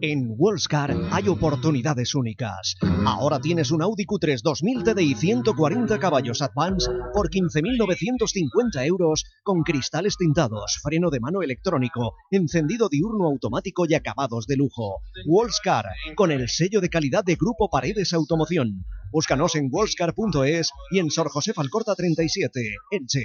En Wallscar hay oportunidades únicas. Ahora tienes un Audi Q3 2000 TDI 140 caballos Advance por 15.950 euros con cristales tintados, freno de mano electrónico, encendido diurno automático y acabados de lujo. Wallscar, con el sello de calidad de Grupo Paredes Automoción. Búscanos en wallscar.es y en Sor José Falcorta 37, Elche.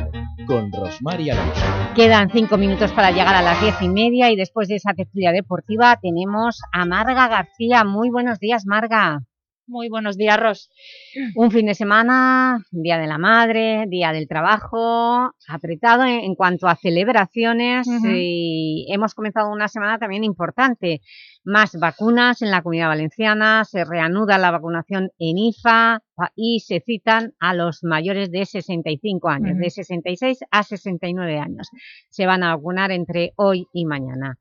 con Rosmar y Alonso. Quedan cinco minutos para llegar a las diez y media y después de esa tertulia deportiva tenemos a Marga García. Muy buenos días, Marga. Muy buenos días, Ros. Un fin de semana, Día de la Madre, Día del Trabajo, apretado en, cuanto a celebraciones y hemos comenzado una semana también importante. Más vacunas en la Comunidad Valenciana, se reanuda la vacunación en IFA y se citan a los mayores de 65 años, de 66 a 69 años. Se van a vacunar entre hoy y mañana.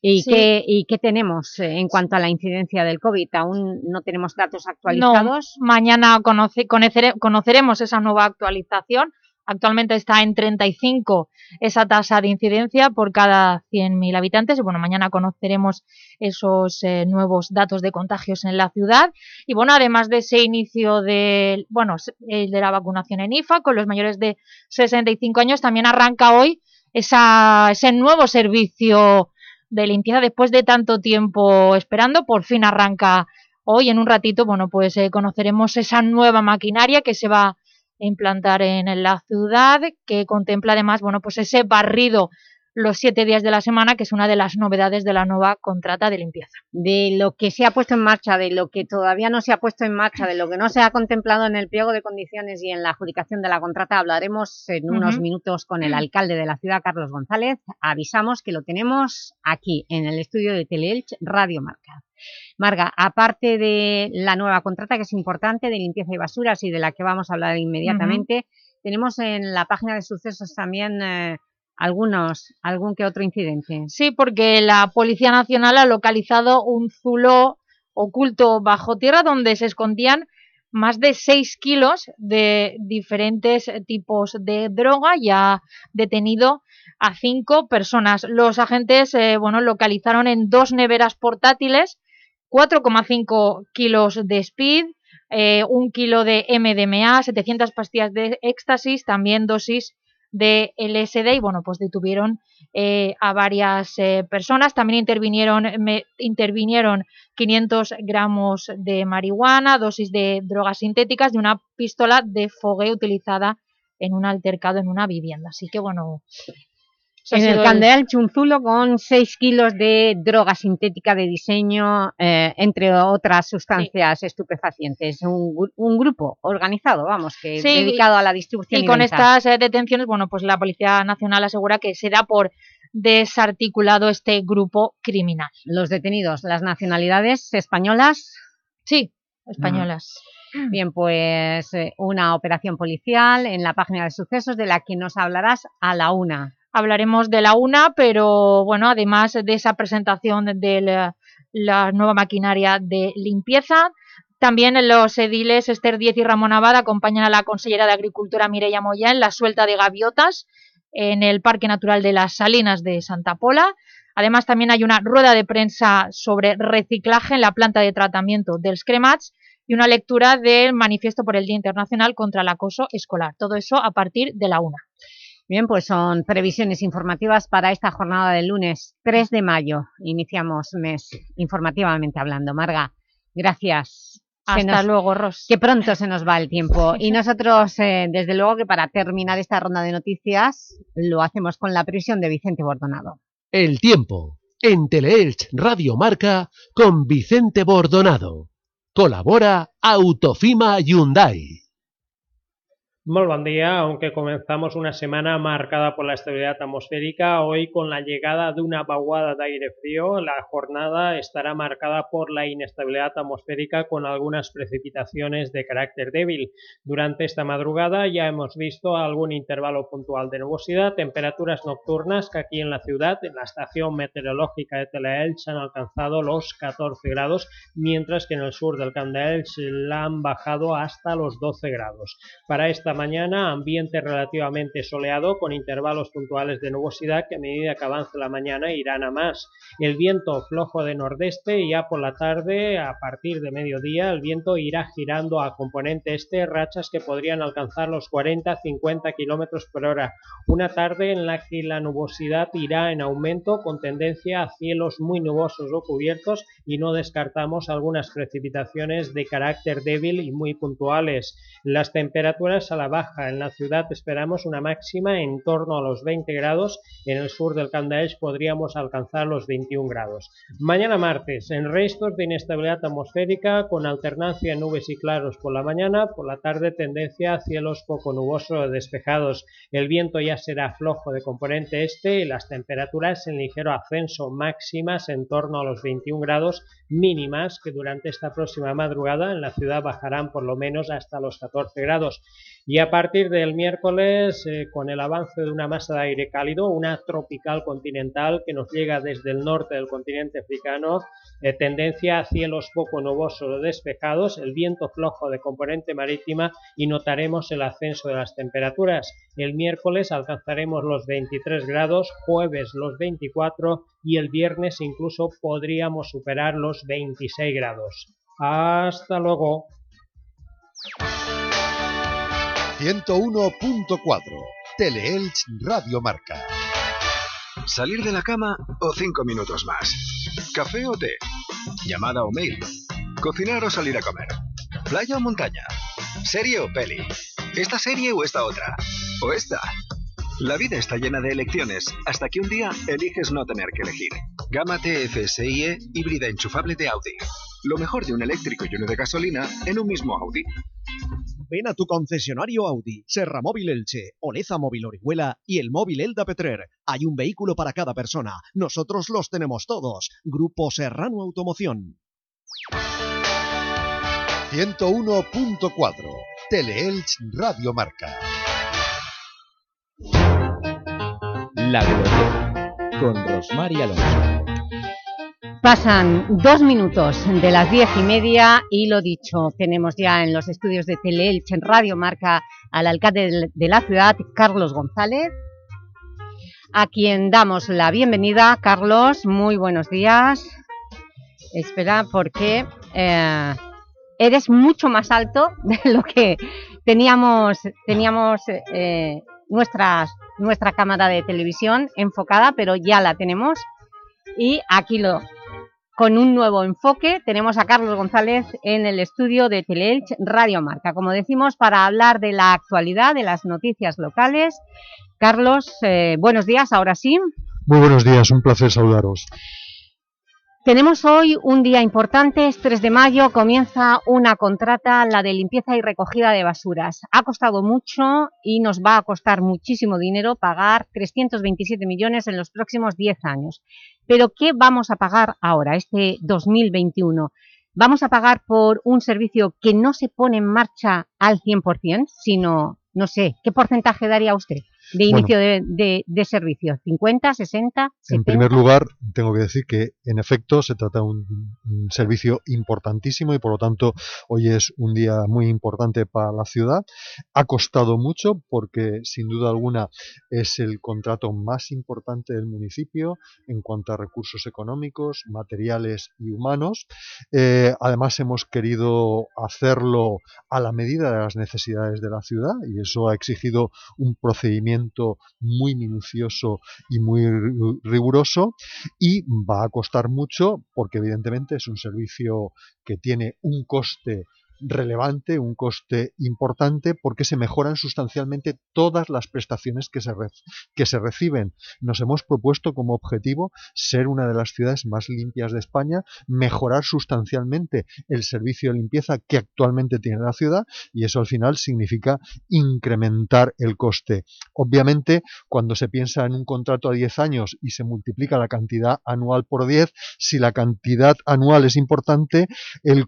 ¿Y, Sí. qué, ¿Y qué tenemos eh, en cuanto a la incidencia del COVID? ¿Aún no tenemos datos actualizados? No, mañana conoce- conocere- conoceremos esa nueva actualización. Actualmente está en 35 esa tasa de incidencia por cada 100.000 habitantes. Y bueno, mañana conoceremos esos eh, nuevos datos de contagios en la ciudad. Y bueno, además de ese inicio de, bueno, de la vacunación en IFA con los mayores de 65 años, también arranca hoy esa, ese nuevo servicio de limpieza después de tanto tiempo esperando. Por fin arranca hoy. En un ratito, bueno, pues eh, conoceremos esa nueva maquinaria que se va implantar en la ciudad, que contempla además, bueno, pues ese barrido los siete días de la semana, que es una de las novedades de la nueva contrata de limpieza. de lo que se ha puesto en marcha, de lo que todavía no se ha puesto en marcha, de lo que no se ha contemplado en el pliego de condiciones y en la adjudicación de la contrata, hablaremos en unos minutos con el alcalde de la ciudad, Carlos González. Avisamos que lo tenemos aquí, en el estudio de Teleelch Radio Marca. Marga, aparte de la nueva contrata, que es importante, de limpieza y basuras y de la que vamos a hablar inmediatamente, tenemos en la página de sucesos también eh, algunos, algún que otro incidente. Sí, porque la Policía Nacional ha localizado un zulo oculto bajo tierra donde se escondían más de 6 kilos de diferentes tipos de droga y ha detenido a cinco personas. Los agentes eh, bueno, localizaron en dos neveras portátiles 4,5 kilos de speed, eh, un kilo de MDMA, 700 pastillas de éxtasis, también dosis de LSD y bueno, pues detuvieron eh, a varias eh, personas. También intervinieron, me- intervinieron 500 gramos de marihuana, dosis de drogas sintéticas y una pistola de fogueo utilizada en un altercado en una vivienda. Así que bueno... En el Candeal Chunzulo con 6 kilos de droga sintética de diseño, eh, entre otras sustancias estupefacientes. Un, gru- un grupo organizado, vamos, que Sí, dedicado a la distribución y, Y con estas eh, detenciones, bueno, pues la Policía Nacional asegura que se da por desarticulado este grupo criminal. Los detenidos, las nacionalidades españolas. Sí, españolas. Bien, pues eh, una operación policial en la página de sucesos de la que nos hablarás a la una. Hablaremos de la una, pero bueno, además de esa presentación de la, nueva maquinaria de limpieza, también los ediles Esther Diez y Ramón Abad acompañan a la consellera de Agricultura Mireia Moya en la suelta de gaviotas en el Parque Natural de las Salinas de Santa Pola. Además, también hay una rueda de prensa sobre reciclaje en la planta de tratamiento del Scremats y una lectura del manifiesto por el Día Internacional contra el Acoso Escolar. Todo eso a partir de la una. Bien, pues son previsiones informativas para esta jornada del lunes 3 de mayo. Iniciamos mes informativamente hablando. Marga, gracias. Hasta luego, Ros. Que pronto se nos va el tiempo. Y nosotros, eh, desde luego, que para terminar esta ronda de noticias, lo hacemos con la previsión de Vicente Bordonado. El tiempo. En Teleelch Radio Marca con Vicente Bordonado. Colabora Autofima Hyundai. Muy buen día, aunque comenzamos una semana marcada por la estabilidad atmosférica, hoy con la llegada de una vaguada de aire frío, la jornada estará marcada por la inestabilidad atmosférica con algunas precipitaciones de carácter débil. Durante esta madrugada ya hemos visto algún intervalo puntual de nubosidad, temperaturas nocturnas que aquí en la ciudad, en la estación meteorológica de Teleelch, han alcanzado los 14 grados, mientras que en el sur del Camp de Elche la han bajado hasta los 12 grados. Para esta mañana, ambiente relativamente soleado con intervalos puntuales de nubosidad que a medida que avance la mañana irán a más. El viento flojo de nordeste y ya por la tarde, a partir de mediodía, el viento irá girando a componente este, rachas que podrían alcanzar los 40-50 km por hora. Una tarde en la que la nubosidad irá en aumento con tendencia a cielos muy nubosos o cubiertos y no descartamos algunas precipitaciones de carácter débil y muy puntuales. Las temperaturas a la baja. En la ciudad esperamos una máxima en torno a los 20 grados. En el sur del Candaech podríamos alcanzar los 21 grados. Mañana martes, en restos de inestabilidad atmosférica con alternancia de nubes y claros por la mañana, por la tarde tendencia a cielos poco nubosos despejados. El viento ya será flojo de componente este y las temperaturas en ligero ascenso máximas en torno a los 21 grados mínimas que durante esta próxima madrugada en la ciudad bajarán por lo menos hasta los 14 grados. Y a partir del miércoles, eh, con el avance de una masa de aire cálido, una tropical continental que nos llega desde el norte del continente africano, eh, tendencia a cielos poco nubosos o despejados, el viento flojo de componente marítima y notaremos el ascenso de las temperaturas. El miércoles alcanzaremos los 23 grados, jueves los 24 y el viernes incluso podríamos superar los 26 grados. Hasta luego. 101.4 Teleelch Radio Marca. ¿Salir de la cama o cinco minutos más? ¿Café o té? ¿Llamada o mail? ¿Cocinar o salir a comer? ¿Playa o montaña? ¿Serie o peli? ¿Esta serie o esta otra? ¿O esta? La vida está llena de elecciones, hasta que un día eliges no tener que elegir. Gama TFSIe híbrida enchufable de Audi. Lo mejor de un eléctrico y uno de gasolina en un mismo Audi. Ven a tu concesionario Audi, Serra Móvil Elche, Oleza Móvil Orihuela y el móvil Elda Petrer. Hay un vehículo para cada persona. Nosotros los tenemos todos. Grupo Serrano Automoción. 101.4 Teleelch Radio Marca. La Glorieta, con Rosmar y Alonso. Pasan dos minutos de las diez y media y lo dicho, tenemos ya en los estudios de Teleelch en Radio Marca al alcalde de la ciudad, Carlos González, a quien damos la bienvenida. Carlos, muy buenos días. Espera, porque eh, eres mucho más alto de lo que teníamos, teníamos eh, nuestras, nuestra cámara de televisión enfocada, pero ya la tenemos. Y aquí lo, con un nuevo enfoque. Tenemos a Carlos González en el estudio de Teleelch Radio Marca, como decimos, para hablar de la actualidad, de las noticias locales. Carlos, eh, buenos días, ahora sí. Muy buenos días, un placer saludaros. Tenemos hoy un día importante, es 3 de mayo, comienza una contrata, la de limpieza y recogida de basuras. Ha costado mucho y nos va a costar muchísimo dinero pagar 327 millones en los próximos 10 años. Pero ¿qué vamos a pagar ahora, este 2021? ¿Vamos a pagar por un servicio que no se pone en marcha al 100%, sino, no sé, ¿qué porcentaje daría usted? De inicio bueno, de, de, de, servicio? ¿50, 60, 70? En primer lugar, tengo que decir que en efecto se trata de un, un, servicio importantísimo y por lo tanto hoy es un día muy importante para la ciudad. Ha costado mucho porque sin duda alguna es el contrato más importante del municipio en cuanto a recursos económicos, materiales y humanos. Eh, además hemos querido hacerlo a la medida de las necesidades de la ciudad y eso ha exigido un procedimiento muy minucioso y muy riguroso y va a costar mucho porque evidentemente es un servicio que tiene un coste relevante, un coste importante, porque se mejoran sustancialmente todas las prestaciones que se, que se reciben. Nos hemos propuesto como objetivo ser una de las ciudades más limpias de España, mejorar sustancialmente el servicio de limpieza que actualmente tiene la ciudad y eso al final significa incrementar el coste. Obviamente, cuando se piensa en un contrato a 10 años y se multiplica la cantidad anual por 10, si la cantidad anual es importante, el,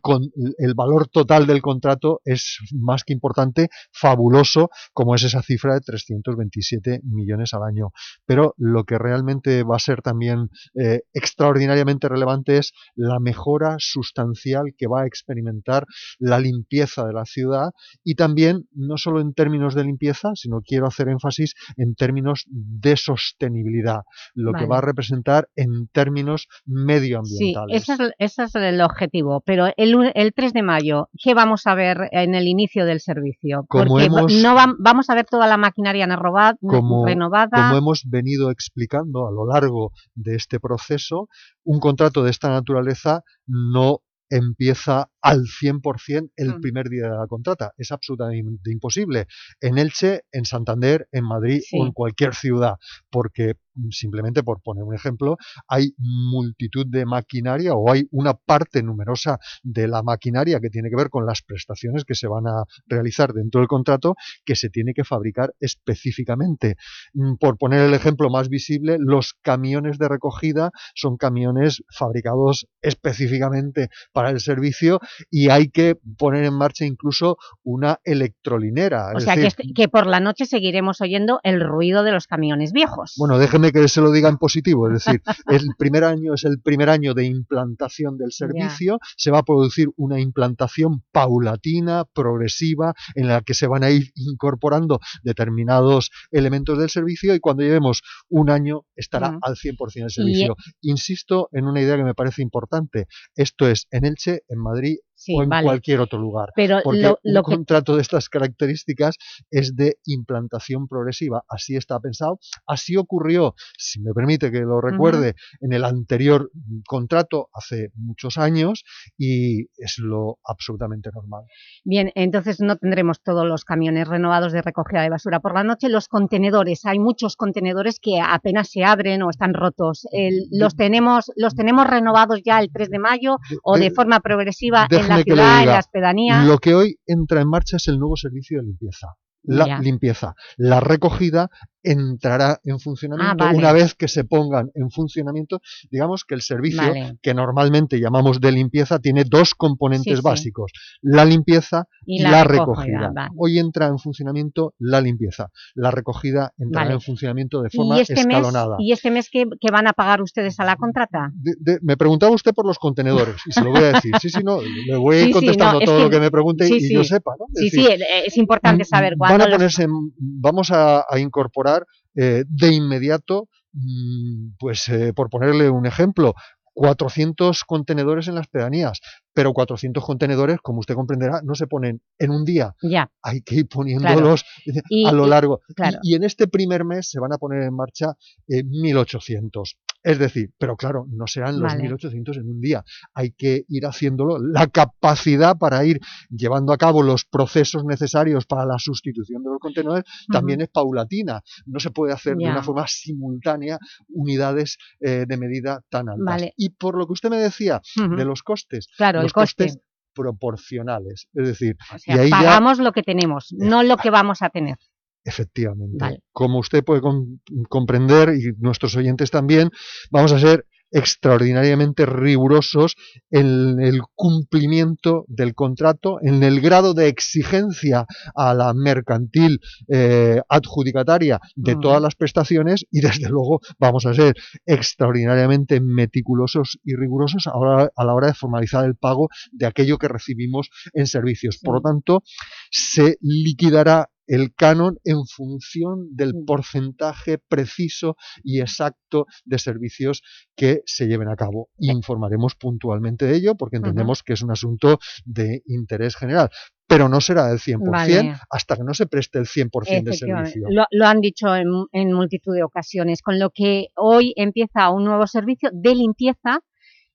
el valor total total del contrato es más que importante, fabuloso, como es esa cifra de 327 millones al año. Pero lo que realmente va a ser también eh, extraordinariamente relevante es la mejora sustancial que va a experimentar la limpieza de la ciudad y también, no solo en términos de limpieza, sino quiero hacer énfasis en términos de sostenibilidad, lo que va a representar en términos Sí, medioambientales. ese es, ese es el objetivo, pero el, el 3 de mayo, ¿qué vamos a ver en el inicio del servicio? Como Porque hemos- no vam- vamos a ver toda la maquinaria renovad- como, renovada. como hemos venido explicando a lo largo de este proceso, un contrato de esta naturaleza no empieza al 100% el Mm. primer día de la contrata. Es absolutamente imposible. En Elche, en Santander, en Madrid Sí. o en cualquier ciudad, porque simplemente por poner un ejemplo, hay multitud de maquinaria o hay una parte numerosa de la maquinaria que tiene que ver con las prestaciones que se van a realizar dentro del contrato que se tiene que fabricar específicamente. Mm, Por poner el ejemplo más visible, los camiones de recogida son camiones fabricados específicamente para el servicio y hay que poner en marcha incluso una electrolinera. o sea, que, decir, este- que por la noche seguiremos oyendo el ruido de los camiones viejos. Bueno, déjeme que se lo diga en positivo, es decir, el primer año es el primer año de implantación del servicio, se va a producir una implantación paulatina, progresiva, en la que se van a ir incorporando determinados elementos del servicio y cuando llevemos un año estará Mm. al 100% el servicio. Insisto en una idea que me parece importante, esto es en Elche, en Madrid Sí, o en vale. cualquier otro lugar, Pero porque lo- un que- contrato de estas características es de implantación progresiva, así está pensado, así ocurrió, si me permite que lo recuerde, en el anterior mm, contrato hace muchos años y es lo absolutamente normal. Bien, entonces no tendremos todos los camiones renovados de recogida de basura por la noche. Los contenedores, hay muchos contenedores que apenas se abren o están rotos. El- ¿los, tenemos, ¿Los tenemos renovados ya el 3 de mayo o de, de- forma progresiva en Déjeme que le ciudad, en diga, las pedanías? Lo que hoy entra en marcha es el nuevo servicio de limpieza. La Ya. limpieza. La recogida entrará en funcionamiento Ah, vale. una vez que se pongan en funcionamiento. Digamos que el servicio Vale. que normalmente llamamos de limpieza tiene dos componentes Sí, sí. básicos, la limpieza Y la la, recogida, recogida. vale. Hoy entra en funcionamiento la limpieza, la recogida entrará en funcionamiento de forma ¿Y este, mes, escalonada. ¿Y este mes qué, qué van a pagar ustedes a la contrata? De- de- me preguntaba usted por los contenedores y se lo voy a decir. Sí, sí, no, le voy a ir Sí, contestando no, todo que- lo que me pregunte y yo sepa. ¿no? Es Sí, decir, sí, es importante saber mm, cuándo van a los- ponerse, en- vamos a, a incorporar eh, de inmediato, mm, pues eh, por ponerle un ejemplo, 400 contenedores en las pedanías, pero 400 contenedores, como usted comprenderá, no se ponen en un día. Ya. Hay que ir poniéndolos Claro. Y- a lo largo. Y- claro. Y, en este primer mes se van a poner en marcha eh, 1.800. Es decir, pero claro, no serán los Vale. 1.800 en un día. Hay que ir haciéndolo. La capacidad para ir llevando a cabo los procesos necesarios para la sustitución de los contenedores también es paulatina. No se puede hacer de una forma simultánea unidades eh, de medida tan altas. Vale. Y por lo que usted me decía de los costes, Claro, el los coste. costes proporcionales. Es decir, O y sea, ahí ya- pagamos lo que tenemos, no lo que vamos a tener. Efectivamente. Vale. Como usted puede com- comprender y nuestros oyentes también, vamos a ser extraordinariamente rigurosos en el cumplimiento del contrato, en el grado de exigencia a la mercantil eh, adjudicataria de Mm. todas las prestaciones y desde luego vamos a ser extraordinariamente meticulosos y rigurosos a, hora- a la hora de formalizar el pago de aquello que recibimos en servicios. Por lo tanto, se liquidará el canon en función del porcentaje preciso y exacto de servicios que se lleven a cabo. Y informaremos puntualmente de ello porque entendemos que es un asunto de interés general. Pero no será del 100% Vale. hasta que no se preste el 100% de servicio. Lo, lo han dicho en, en multitud de ocasiones, con lo que hoy empieza un nuevo servicio de limpieza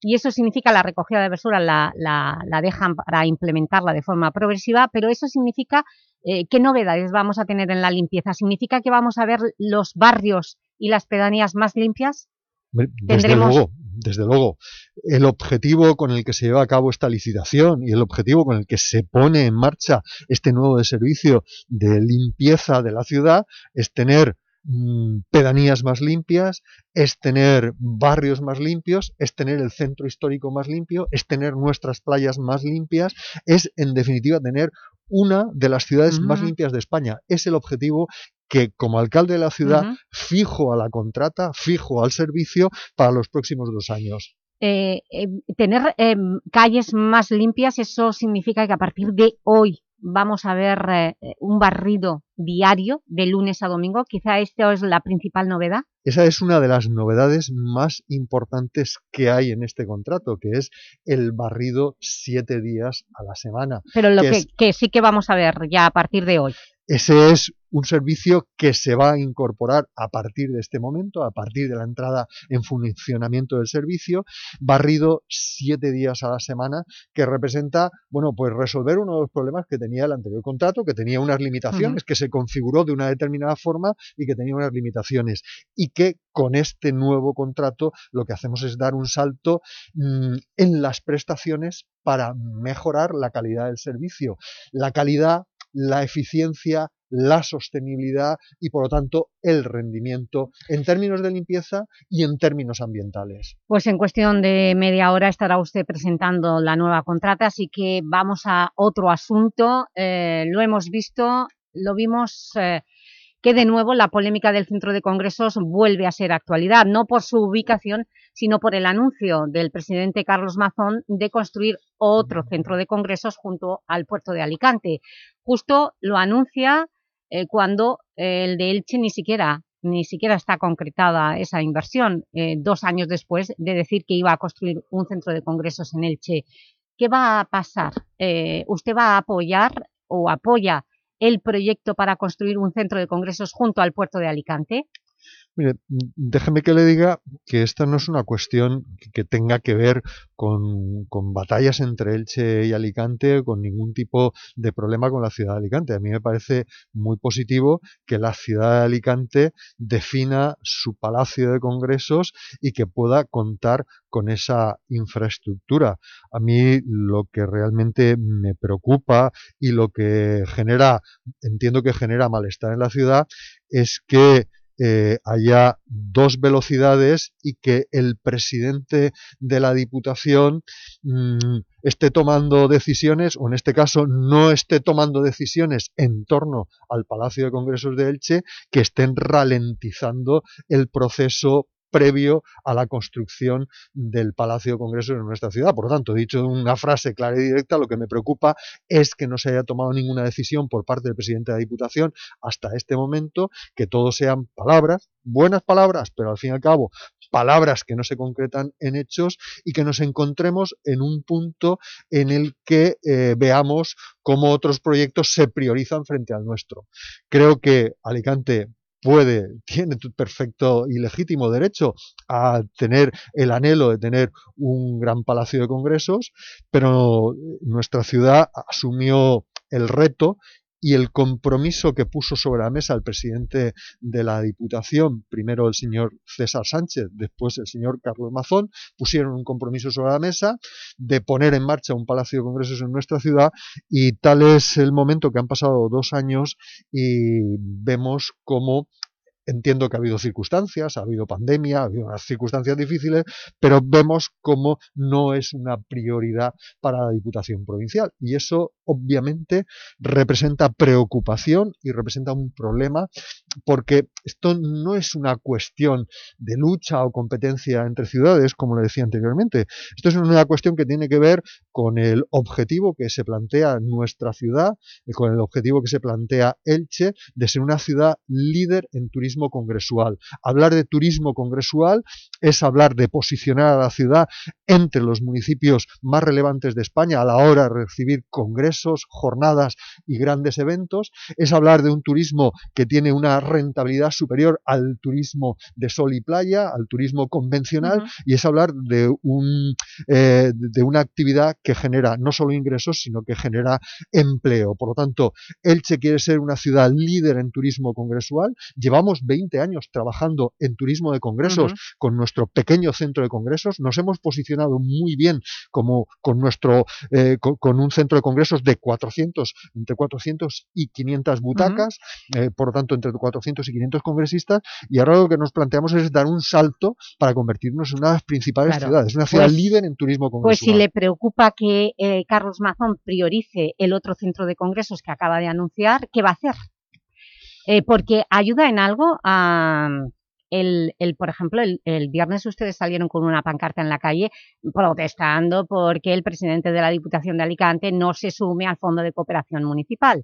y eso significa la recogida de basura la, la, la dejan para implementarla de forma progresiva, pero eso significa eh, ¿qué novedades vamos a tener en la limpieza? ¿Significa que vamos a ver los barrios y las pedanías más limpias? Desde Tendremos- luego, desde luego. El objetivo con el que se lleva a cabo esta licitación y el objetivo con el que se pone en marcha este nuevo servicio de limpieza de la ciudad es tener mm, pedanías más limpias, es tener barrios más limpios, es tener el centro histórico más limpio, es tener nuestras playas más limpias, es en definitiva tener una de las ciudades más Mm. limpias de España. Es el objetivo que como alcalde de la ciudad fijo a la contrata, fijo al servicio para los próximos dos años. Eh, eh, tener eh, calles más limpias, eso significa que a partir de hoy vamos a ver eh, un barrido diario de lunes a domingo. Quizá esta es la principal novedad. Esa es una de las novedades más importantes que hay en este contrato, que es el barrido siete días a la semana. Pero lo que que, es- que sí que vamos a ver ya a partir de hoy. Ese es un servicio que se va a incorporar a partir de este momento, a partir de la entrada en funcionamiento del servicio, barrido siete días a la semana, que representa, bueno, pues resolver uno de los problemas que tenía el anterior contrato, que tenía unas limitaciones, que se configuró de una determinada forma y que tenía unas limitaciones, y que con este nuevo contrato lo que hacemos es dar un salto mm, en las prestaciones para mejorar la calidad del servicio. La calidad la eficiencia, la sostenibilidad y, por lo tanto, el rendimiento en términos de limpieza y en términos ambientales. Pues en cuestión de media hora estará usted presentando la nueva contrata, así que vamos a otro asunto. Eh, lo hemos visto, lo vimos eh, que de nuevo la polémica del centro de congresos vuelve a ser actualidad, no por su ubicación, sino por el anuncio del presidente Carlos Mazón de construir otro centro de congresos junto al puerto de Alicante. Justo lo anuncia eh, cuando el de Elche ni siquiera ni siquiera está concretada esa inversión, eh, dos años después de decir que iba a construir un centro de congresos en Elche. ¿Qué va a pasar? Eh, ¿Usted va a apoyar o apoya el proyecto para construir un centro de congresos junto al puerto de Alicante? Mire, déjeme que le diga que esta no es una cuestión que, tenga que ver con, con, batallas entre Elche y Alicante, con ningún tipo de problema con la ciudad de Alicante. A mí me parece muy positivo que la ciudad de Alicante defina su palacio de congresos y que pueda contar con esa infraestructura. A mí lo que realmente me preocupa y lo que genera, entiendo que genera malestar en la ciudad, es que eh, haya dos velocidades y que el presidente de la Diputación mmm, esté tomando decisiones, o en este caso no esté tomando decisiones en torno al Palacio de Congresos de Elche, que estén ralentizando el proceso previo a la construcción del Palacio de Congresos en nuestra ciudad. Por lo tanto, dicho una frase clara y directa, lo que me preocupa es que no se haya tomado ninguna decisión por parte del presidente de la Diputación hasta este momento, que todo sean palabras, buenas palabras, pero al fin y al cabo palabras que no se concretan en hechos y que nos encontremos en un punto en el que eh, veamos cómo otros proyectos se priorizan frente al nuestro. Creo que Alicante puede, tiene perfecto y legítimo derecho a tener el anhelo de tener un gran palacio de congresos, pero nuestra ciudad asumió el reto y el compromiso que puso sobre la mesa el presidente de la Diputación, primero el señor César Sánchez, después el señor Carlos Mazón, pusieron un compromiso sobre la mesa de poner en marcha un palacio de congresos en nuestra ciudad y tal es el momento que han pasado dos años y vemos cómo Entiendo que ha habido circunstancias, ha habido pandemia, ha habido unas circunstancias difíciles, pero vemos cómo no es una prioridad para la Diputación Provincial. Y eso, obviamente, representa preocupación y representa un problema, porque esto no es una cuestión de lucha o competencia entre ciudades, como le decía anteriormente. Esto es una cuestión que tiene que ver con el objetivo que se plantea nuestra ciudad, con el objetivo que se plantea Elche, de ser una ciudad líder en turismo congresual. Hablar de turismo congresual es hablar de posicionar a la ciudad entre los municipios más relevantes de España a la hora de recibir congresos, jornadas y grandes eventos. Es hablar de un turismo que tiene una rentabilidad superior al turismo de sol y playa, al turismo convencional, uh -huh. y es hablar de, un, eh, de una actividad que genera no solo ingresos, sino que genera empleo. Por lo tanto, Elche quiere ser una ciudad líder en turismo congresual. Llevamos 20 años trabajando en turismo de congresos uh -huh. con nuestro pequeño centro de congresos. Nos hemos posicionado muy bien como con nuestro eh, con, con, un centro de congresos de 400, entre 400 y 500 butacas, eh, por lo tanto entre 400 y 500 congresistas, y ahora lo que nos planteamos es dar un salto para convertirnos en una de las principales Claro. ciudades, una ciudad Pues- líder en turismo Pues si congresual. le preocupa que eh, Carlos Mazón priorice el otro centro de congresos que acaba de anunciar, ¿qué va a hacer? Eh, porque ayuda en algo a... El, el, por ejemplo, el, el viernes ustedes salieron con una pancarta en la calle protestando porque el presidente de la Diputación de Alicante no se sume al Fondo de Cooperación Municipal.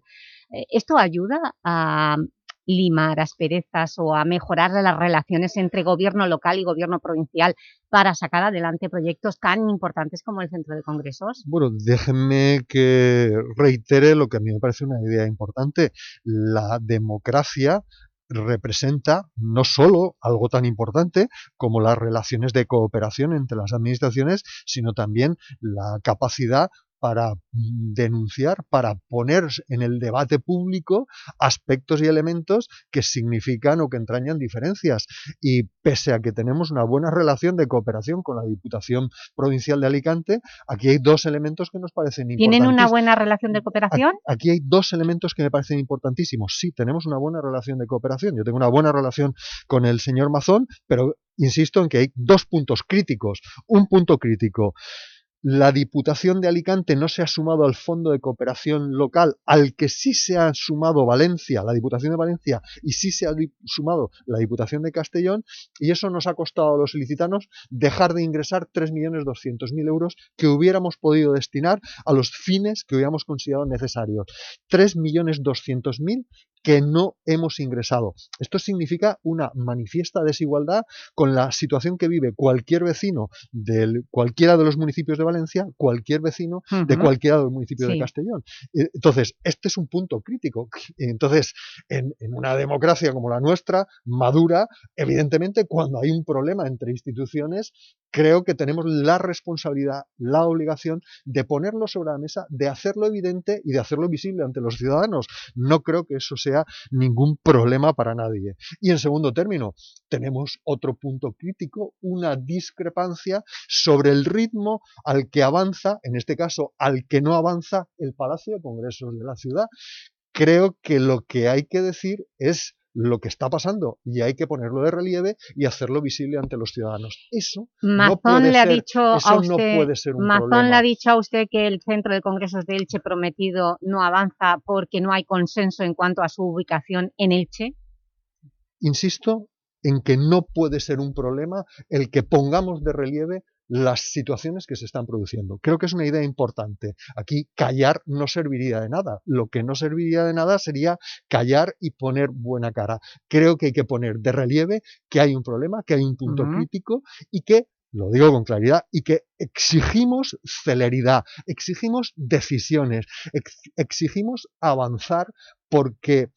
Eh, ¿Esto ayuda a limar asperezas o a mejorar las relaciones entre gobierno local y gobierno provincial para sacar adelante proyectos tan importantes como el Centro de Congresos? Bueno, déjenme que reitere lo que a mí me parece una idea importante. La democracia representa no solo algo tan importante como las relaciones de cooperación entre las administraciones, sino también la capacidad para denunciar, para poner en el debate público aspectos y elementos que significan o que entrañan diferencias. Y pese a que tenemos una buena relación de cooperación con la Diputación Provincial de Alicante, aquí hay dos elementos que nos parecen importantes. ¿Tienen una buena relación de cooperación? Aquí hay dos elementos que me parecen importantísimos. Sí, tenemos una buena relación de cooperación. Yo tengo una buena relación con el señor Mazón, pero insisto en que hay dos puntos críticos. Un punto crítico. La Diputación de Alicante no se ha sumado al Fondo de Cooperación Local, al que sí se ha sumado Valencia, la Diputación de Valencia, y sí se ha sumado la Diputación de Castellón, y eso nos ha costado a los ilicitanos dejar de ingresar 3.200.000 euros que hubiéramos podido destinar a los fines que hubiéramos considerado necesarios. 3.200.000 que no hemos ingresado. Esto significa una manifiesta desigualdad con la situación que vive cualquier vecino de cualquiera de los municipios de Valencia, cualquier vecino de cualquiera de los municipios Sí. de Castellón. Eh, Entonces, este es un punto crítico. Entonces, en, en una democracia como la nuestra, madura, evidentemente, cuando hay un problema entre instituciones, creo que tenemos la responsabilidad, la obligación de ponerlo sobre la mesa, de hacerlo evidente y de hacerlo visible ante los ciudadanos. No creo que eso sea ningún problema para nadie. Y en segundo término, tenemos otro punto crítico, una discrepancia sobre el ritmo al que avanza, en este caso, al que no avanza el Palacio de Congresos de la ciudad. Creo que lo que hay que decir es lo que está pasando y hay que ponerlo de relieve y hacerlo visible ante los ciudadanos. Eso no Mazón puede le ha ser, dicho eso a no usted, puede ser un Mazón problema. le ha dicho a usted que el Centro de Congresos de Elche prometido no avanza porque no hay consenso en cuanto a su ubicación en Elche. Insisto en que no puede ser un problema el que pongamos de relieve las situaciones que se están produciendo. Creo que es una idea importante. Aquí callar no serviría de nada. Lo que no serviría de nada sería callar y poner buena cara. Creo que hay que poner de relieve que hay un problema, que hay un punto crítico y que lo digo con claridad, y que exigimos celeridad, exigimos decisiones, ex- exigimos avanzar porque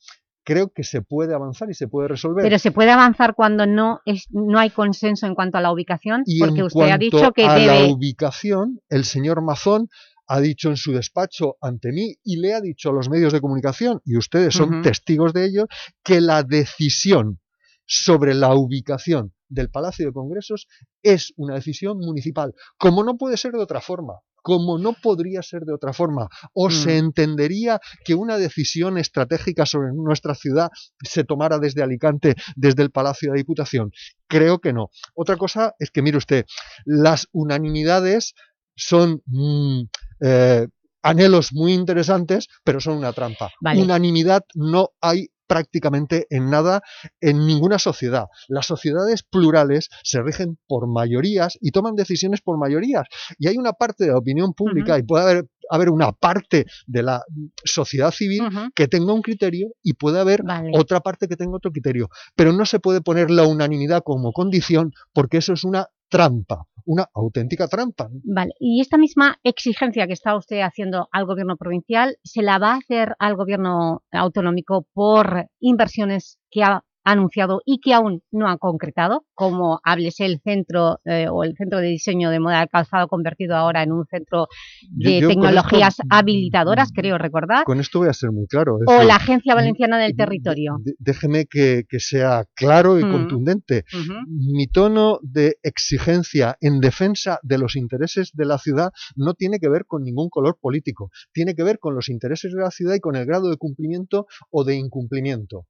creo que se puede avanzar y se puede resolver. Pero se puede avanzar cuando no, es, no hay consenso en cuanto a la ubicación, Y porque en usted ha cuanto dicho que a debe... la ubicación, el señor Mazón ha dicho en su despacho ante mí y le ha dicho a los medios de comunicación, y ustedes son testigos de ello, que la decisión sobre la ubicación del Palacio de Congresos es una decisión municipal, como no puede ser de otra forma. Como no podría ser de otra forma, o se Mm. entendería que una decisión estratégica sobre nuestra ciudad se tomara desde Alicante, desde el Palacio de la Diputación. Creo que no. Otra cosa es que, mire usted, las unanimidades son mm, eh, anhelos muy interesantes, pero son una trampa. Vale. Unanimidad no hay prácticamente en nada en ninguna sociedad. Las sociedades plurales se rigen por mayorías y toman decisiones por mayorías. Y hay una parte de la opinión pública y puede haber, haber una parte de la sociedad civil que tenga un criterio y puede haber otra parte que tenga otro criterio. Pero no se puede poner la unanimidad como condición porque eso es una trampa, una auténtica trampa. Vale, y esta misma exigencia que está usted haciendo al gobierno provincial, ¿se la va a hacer al gobierno autonómico por inversiones que ha anunciado y que aún no han concretado, como háblese el centro eh, o el centro de diseño de moda del calzado convertido ahora en un centro de tecnologías habilitadoras, creo recordar. Con esto voy a ser muy claro. o la Agencia Valenciana del Territorio. Déjeme que, sea claro y mm. contundente. Mi tono de exigencia en defensa de los intereses de la ciudad no tiene que ver con ningún color político, tiene que ver con los intereses de la ciudad y con el grado de cumplimiento o de incumplimiento.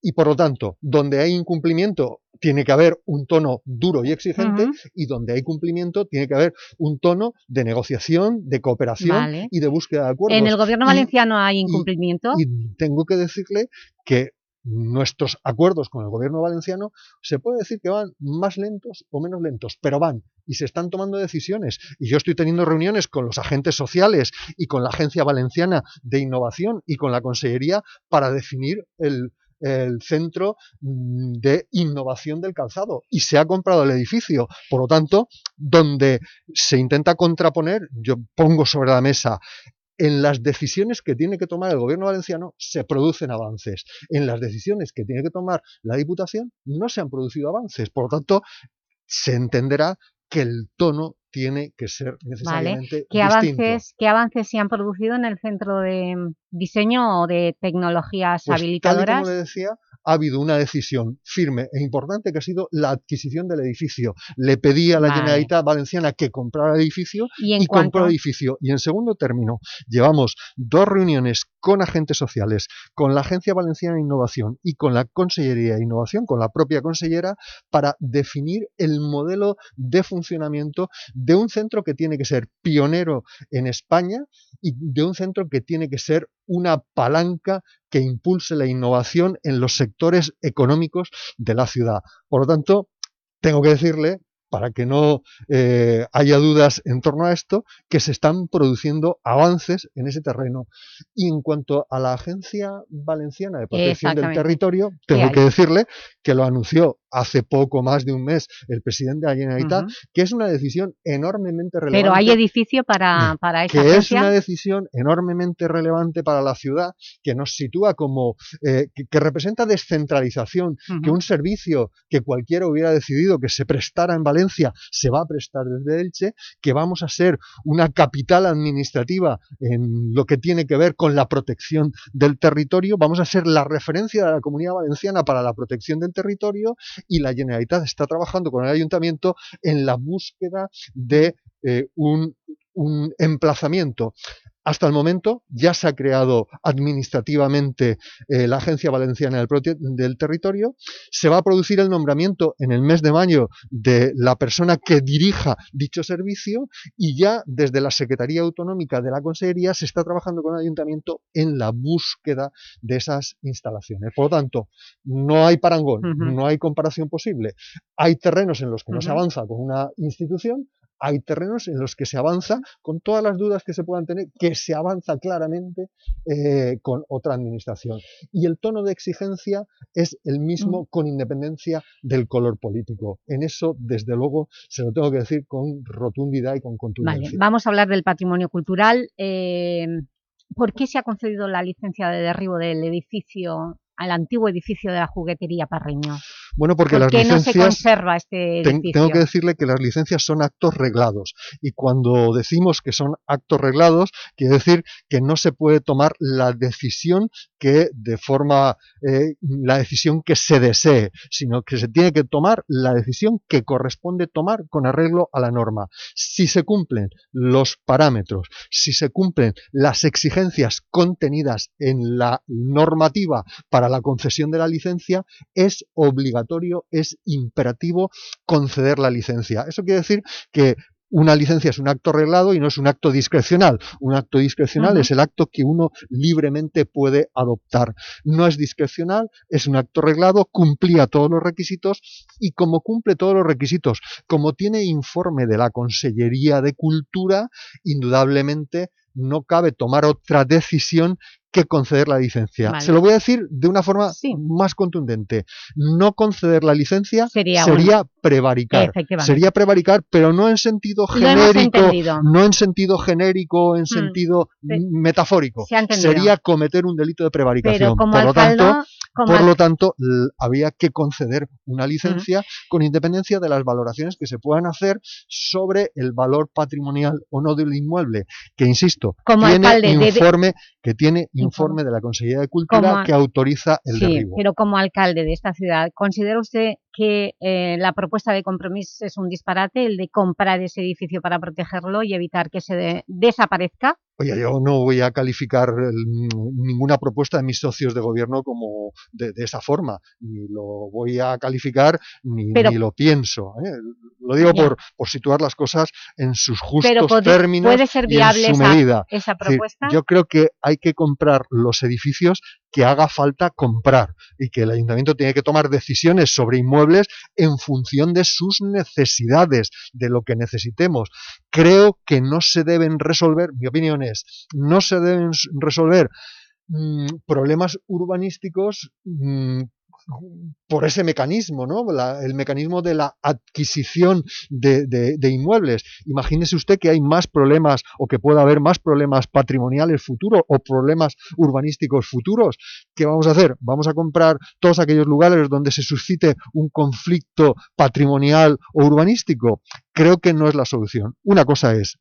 Y por lo tanto, donde hay incumplimiento tiene que haber un tono duro y exigente y donde hay cumplimiento tiene que haber un tono de negociación, de cooperación y de búsqueda de acuerdos. ¿En el gobierno valenciano hay incumplimiento? y tengo que decirle que nuestros acuerdos con el gobierno valenciano se puede decir que van más lentos o menos lentos, pero van y se están tomando decisiones. Y yo estoy teniendo reuniones con los agentes sociales y con la Agencia Valenciana de Innovación y con la Consellería para definir el, el centro mm, de innovación del calzado y se ha comprado el edificio. Por lo tanto, donde se intenta contraponer, yo pongo sobre la mesa en las decisiones que tiene que tomar el gobierno valenciano se producen avances. En las decisiones que tiene que tomar la Diputación no se han producido avances. Por lo tanto, se entenderá que el tono tiene que ser necesariamente ¿Qué Avances, ¿Qué avances se han producido en el Centro de Diseño o de Tecnologías pues, Habilitadoras? como le decía, ha habido una decisión firme e importante que ha sido la adquisición del edificio. Le pedí a la Generalitat Valenciana que comprara el edificio y, compró el edificio. Y en segundo término, llevamos dos reuniones con agentes sociales, con la Agencia Valenciana de Innovación y con la Consellería de Innovación, con la propia consellera, para definir el modelo de funcionamiento de un centro que tiene que ser pionero en España y de un centro que tiene que ser una palanca que impulse la innovación en los sectores económicos de la ciudad. Por lo tanto, tengo que decirle para que no eh, haya dudas en torno a esto, que se están produciendo avances en ese terreno. Y en cuanto a la Agencia Valenciana de Protección del Territorio, tengo que decirle que lo anunció hace poco más de un mes el presidente de la Generalitat, que es una decisión enormemente relevante. Pero hay edificio para, para esa Que es una decisión enormemente relevante para la ciudad, que nos sitúa como, eh, que, representa descentralización, que un servicio que cualquiera hubiera decidido que se prestara en Valencia, se va a prestar desde Elche, que vamos a ser una capital administrativa en lo que tiene que ver con la protección del territorio, vamos a ser la referencia de la Comunidad Valenciana para la protección del territorio y la Generalitat está trabajando con el Ayuntamiento en la búsqueda de eh, un, un emplazamiento hasta el momento ya se ha creado administrativamente eh, la Agencia Valenciana del, Territorio. Se va a producir el nombramiento en el mes de mayo de la persona que dirija dicho servicio y ya desde la Secretaría Autonómica de la Consejería se está trabajando con el Ayuntamiento en la búsqueda de esas instalaciones. Por lo tanto, no hay parangón, no hay comparación posible. Hay terrenos en los que no se avanza con una institución, hay terrenos en los que se avanza, con todas las dudas que se puedan tener, que se avanza claramente eh, con otra administración. Y el tono de exigencia es el mismo con independencia del color político. En eso, desde luego, se lo tengo que decir con rotundidad y con contundencia. Vale, vamos a hablar del patrimonio cultural. Eh, ¿Por qué se ha concedido la licencia de derribo del edificio al antiguo edificio de la juguetería Parreño? Bueno, porque ¿Por las qué licencias... no se conserva este tengo que decirle que las licencias son actos reglados y cuando decimos que son actos reglados quiere decir que no se puede tomar la decisión que de forma, eh, la decisión que se desee, sino que se tiene que tomar la decisión que corresponde tomar con arreglo a la norma. Si se cumplen los parámetros, si se cumplen las exigencias contenidas en la normativa para la concesión de la licencia, es obligatorio, es imperativo conceder la licencia. Eso quiere decir que una licencia es un acto reglado y no es un acto discrecional. Un acto discrecional es el acto que uno libremente puede adoptar. No es discrecional, es un acto reglado, cumplía todos los requisitos y como cumple todos los requisitos, como tiene informe de la Consellería de Cultura, indudablemente no cabe tomar otra decisión que conceder la licencia. Vale. Se lo voy a decir de una forma más contundente. No conceder la licencia Sería prevaricar. Sería prevaricar, pero no en sentido genérico, no en sentido genérico, en Mm, sentido mm, metafórico. Se. Sería cometer un delito de prevaricación. Pero como por lo tanto, como por al- lo tanto, l- había que conceder una licencia con independencia de las valoraciones que se puedan hacer sobre el valor patrimonial o no del inmueble, que insisto, Como tiene alcalde debe- informe, que tiene informe de la Consejería de Cultura Como- que autoriza el Sí, derribo. pero como alcalde de esta ciudad, ¿considera usted que eh, la propuesta de compromiso es un disparate, el de comprar ese edificio para protegerlo y evitar que se de- desaparezca? Oye, yo no voy a calificar el- ninguna propuesta de mis socios de gobierno como de, de esa forma, ni lo voy a calificar ni, Pero- ni lo pienso. ¿eh? Lo digo por, por situar las cosas en sus justos Pero puede- términos puede ser y en su esa- medida. esa Es decir, propuesta. yo creo que hay que comprar los edificios que haga falta comprar y que el ayuntamiento tiene que tomar decisiones sobre inmuebles en función de sus necesidades, de lo que necesitemos. Creo que no se deben resolver, mi opinión es, no se deben resolver mm, problemas urbanísticos mm, por ese mecanismo, ¿no? La- el mecanismo de la adquisición de, de- de inmuebles. Imagínese usted que hay más problemas o que pueda haber más problemas patrimoniales futuros o problemas urbanísticos futuros. ¿Qué vamos a hacer? Vamos a comprar todos aquellos lugares donde se suscite un conflicto patrimonial o urbanístico. Creo que no es la solución. Una cosa es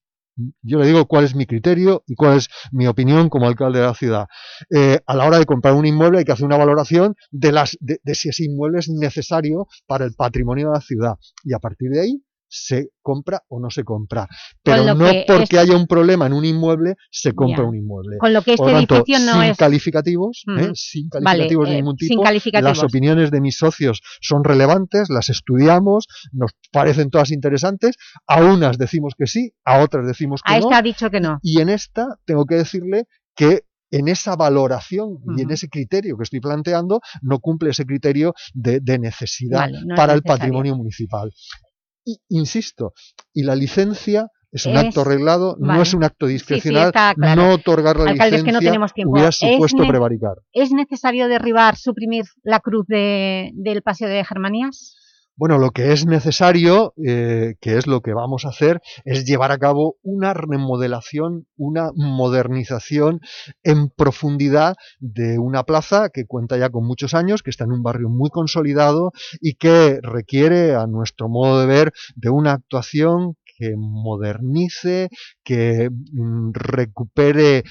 yo le digo cuál es mi criterio y cuál es mi opinión como alcalde de la ciudad. Eh, a la hora de comprar un inmueble hay que hacer una valoración de, las, de, de si ese inmueble es necesario para el patrimonio de la ciudad. Y a partir de ahí se compra o no se compra. Pero no que porque es- haya un problema en un inmueble se compra Ya. un inmueble. Con lo que Por este lo tanto, edificio no sin es- calificativos, ¿eh? Ujú. sin Vale, calificativos de eh, ningún sin tipo, calificativos. las opiniones de mis socios son relevantes, las estudiamos, nos parecen todas interesantes, a unas decimos que sí, a otras decimos que A no. esta ha dicho que no. Y en esta tengo que decirle que en esa valoración y en ese criterio que estoy planteando, no cumple ese criterio de, de necesidad Vale, no es para el patrimonio municipal. Insisto, y la licencia es un Es- acto arreglado, vale. no es un acto Sí, sí, discrecional, claro. no otorgar la Alcalde, es que no licencia tenemos tiempo. hubiera Es supuesto prevaricar. ¿Es necesario derribar, suprimir la cruz de- del Paseo de Germanías? Bueno, lo que es necesario, eh, que es lo que vamos a hacer, es llevar a cabo una remodelación, una modernización en profundidad de una plaza que cuenta ya con muchos años, que está en un barrio muy consolidado y que requiere, a nuestro modo de ver, de una actuación que modernice, que mm, recupere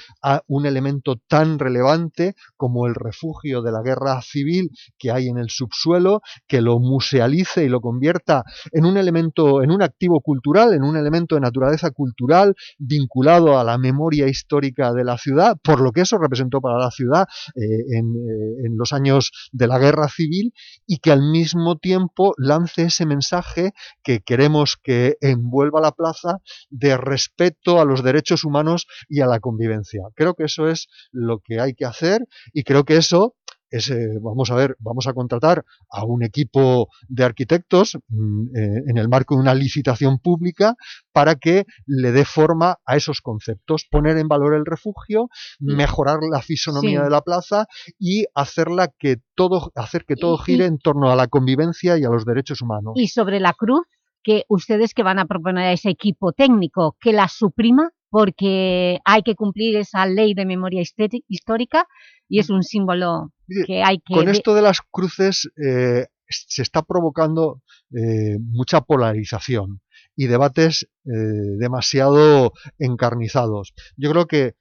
un elemento tan relevante como el refugio de la guerra civil que hay en el subsuelo, que lo musealice y lo convierta en un elemento, en un activo cultural, en un elemento de naturaleza cultural vinculado a la memoria histórica de la ciudad, por lo que eso representó para la ciudad eh, eh, en los años de la guerra civil y que al mismo tiempo lance ese mensaje que queremos que envuelva la plaza de respeto a los derechos humanos y a la convivencia. Creo que eso es lo que hay que hacer y creo que eso es, eh, vamos a ver, vamos a contratar a un equipo de arquitectos mm, eh, en el marco de una licitación pública para que le dé forma a esos conceptos, poner en valor el refugio, mejorar la fisonomía Sí. de la plaza y hacerla que todo, hacer que todo Y- gire y- en torno a la convivencia y a los derechos humanos. Y sobre la cruz, que ustedes que van a proponer a ese equipo técnico que la suprima porque hay que cumplir esa ley de memoria histórica y es un símbolo que hay que... Con esto de las cruces eh, se está provocando eh, mucha polarización y debates eh, demasiado encarnizados. Yo creo que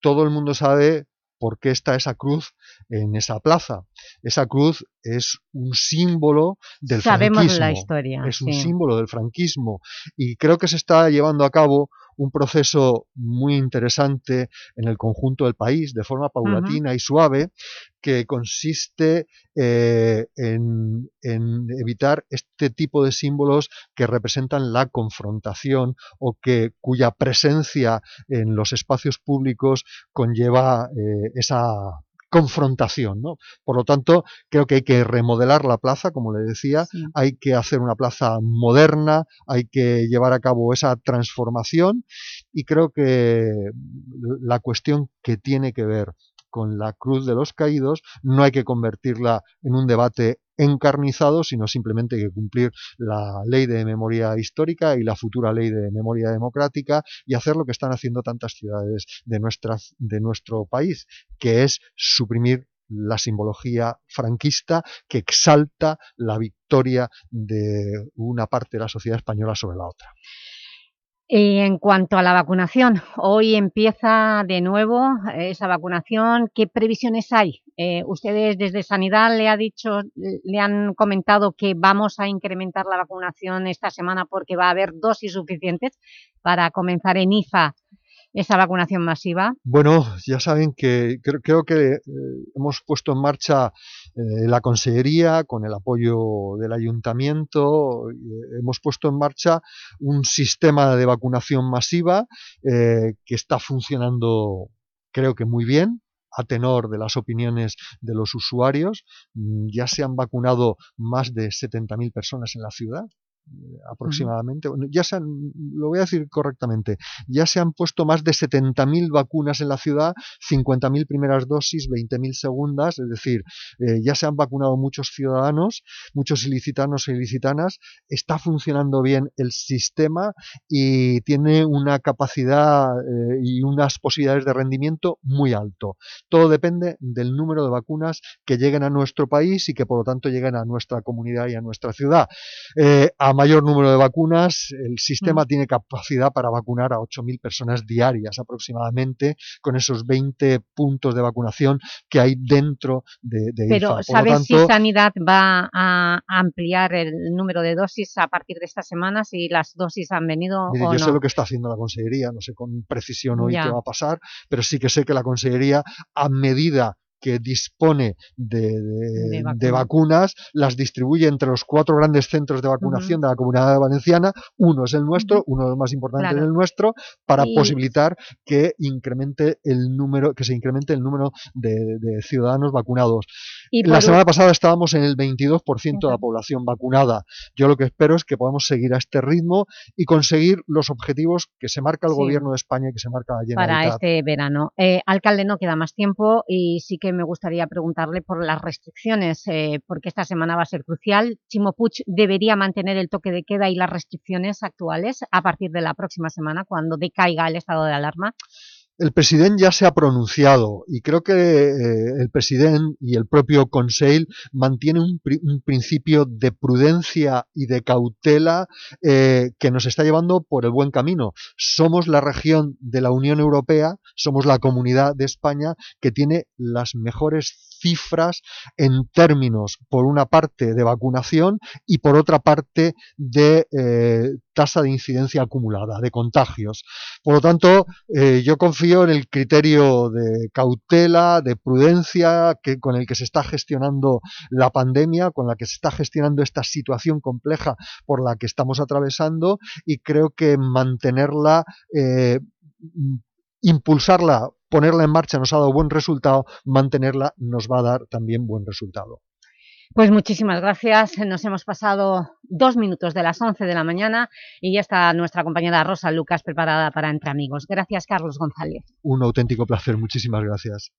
todo el mundo sabe por qué está esa cruz en esa plaza. Esa cruz es un símbolo del Sabemos la historia, Es un sí. símbolo del franquismo. Y creo que se está llevando a cabo un proceso muy interesante en el conjunto del país, de forma paulatina y suave, que consiste eh, en, en evitar este tipo de símbolos que representan la confrontación o que cuya presencia en los espacios públicos conlleva eh, esa confrontación, ¿no? Por lo tanto, creo que hay que remodelar la plaza, como le decía, hay que hacer una plaza moderna, hay que llevar a cabo esa transformación y creo que la cuestión que tiene que ver con la cruz de los caídos, no hay que convertirla en un debate encarnizado, sino simplemente que cumplir la ley de memoria histórica y la futura ley de memoria democrática y hacer lo que están haciendo tantas ciudades de, de nuestro país, que es suprimir la simbología franquista que exalta la victoria de una parte de la sociedad española sobre la otra. Y en cuanto a la vacunación, hoy empieza de nuevo esa vacunación. ¿Qué previsiones hay? Eh, ustedes desde Sanidad le, ha dicho, le han comentado que vamos a incrementar la vacunación esta semana porque va a haber dosis suficientes para comenzar en IFA esa vacunación masiva? Bueno, ya saben que creo, creo que eh, hemos puesto en marcha eh, la Consellería con el apoyo del Ayuntamiento, eh, hemos puesto en marcha un sistema de vacunación masiva que está funcionando creo que muy bien, a tenor de las opiniones de los usuarios. Mm, ya se han vacunado más de 70.000 personas en la ciudad, aproximadamente, ya se han, lo voy a decir correctamente, ya se han puesto más de 70.000 vacunas en la ciudad, 50.000 primeras dosis, 20.000 segundas, es decir, eh, ya se han vacunado muchos ciudadanos, muchos ilicitanos e ilicitanas, está funcionando bien el sistema y tiene una capacidad eh, y unas posibilidades de rendimiento muy alto. Todo depende del número de vacunas que lleguen a nuestro país y que por lo tanto lleguen a nuestra comunidad y a nuestra ciudad. Eh, mayor número de vacunas, el sistema mm. tiene capacidad para vacunar a 8.000 personas diarias aproximadamente, con esos 20 puntos de vacunación que hay dentro de, de Pero, ¿sabes si Sanidad va a ampliar el número de dosis a partir de esta semana, si las dosis han venido o yo sé lo que está haciendo la Consejería, no sé con precisión hoy qué va a pasar, pero sí que sé que la Consejería, a medida que dispone de, de, vacunas, las distribuye entre los cuatro grandes centros de vacunación de la Comunidad Valenciana, uno es el nuestro, uno de los más importantes es el nuestro, para posibilitar que incremente el número, que se incremente el número de, ciudadanos vacunados. la semana pasada estábamos en el 22% de la población vacunada. Yo lo que espero es que podamos seguir a este ritmo y conseguir los objetivos que se marca el Gobierno de España y que se marca la Para este verano. Eh, alcalde, no queda más tiempo y sí que me gustaría preguntarle por las restricciones, eh, porque esta semana va a ser crucial. Chimo Puig debería mantener el toque de queda y las restricciones actuales a partir de la próxima semana, cuando decaiga el estado de alarma. El presidente ya se ha pronunciado y creo que eh, el presidente y el propio Conseil mantienen un, principio de prudencia y de cautela eh, que nos está llevando por el buen camino. Somos la región de la Unión Europea, somos la comunidad de España que tiene las mejores cifras en términos, por una parte, de vacunación y por otra parte, de eh, tasa de incidencia acumulada, de contagios. Por lo tanto, eh, yo confío en el criterio de cautela, de prudencia que, con el que se está gestionando la pandemia, con la que se está gestionando esta situación compleja por la que estamos atravesando y creo que mantenerla eh, impulsarla ponerla en marcha nos ha dado buen resultado, mantenerla nos va a dar también buen resultado. Pues muchísimas gracias. Nos hemos pasado dos minutos de las 11 de la mañana y ya está nuestra compañera Rosa Lucas preparada para Entre Amigos. Gracias, Carlos González. Un auténtico placer. Muchísimas gracias.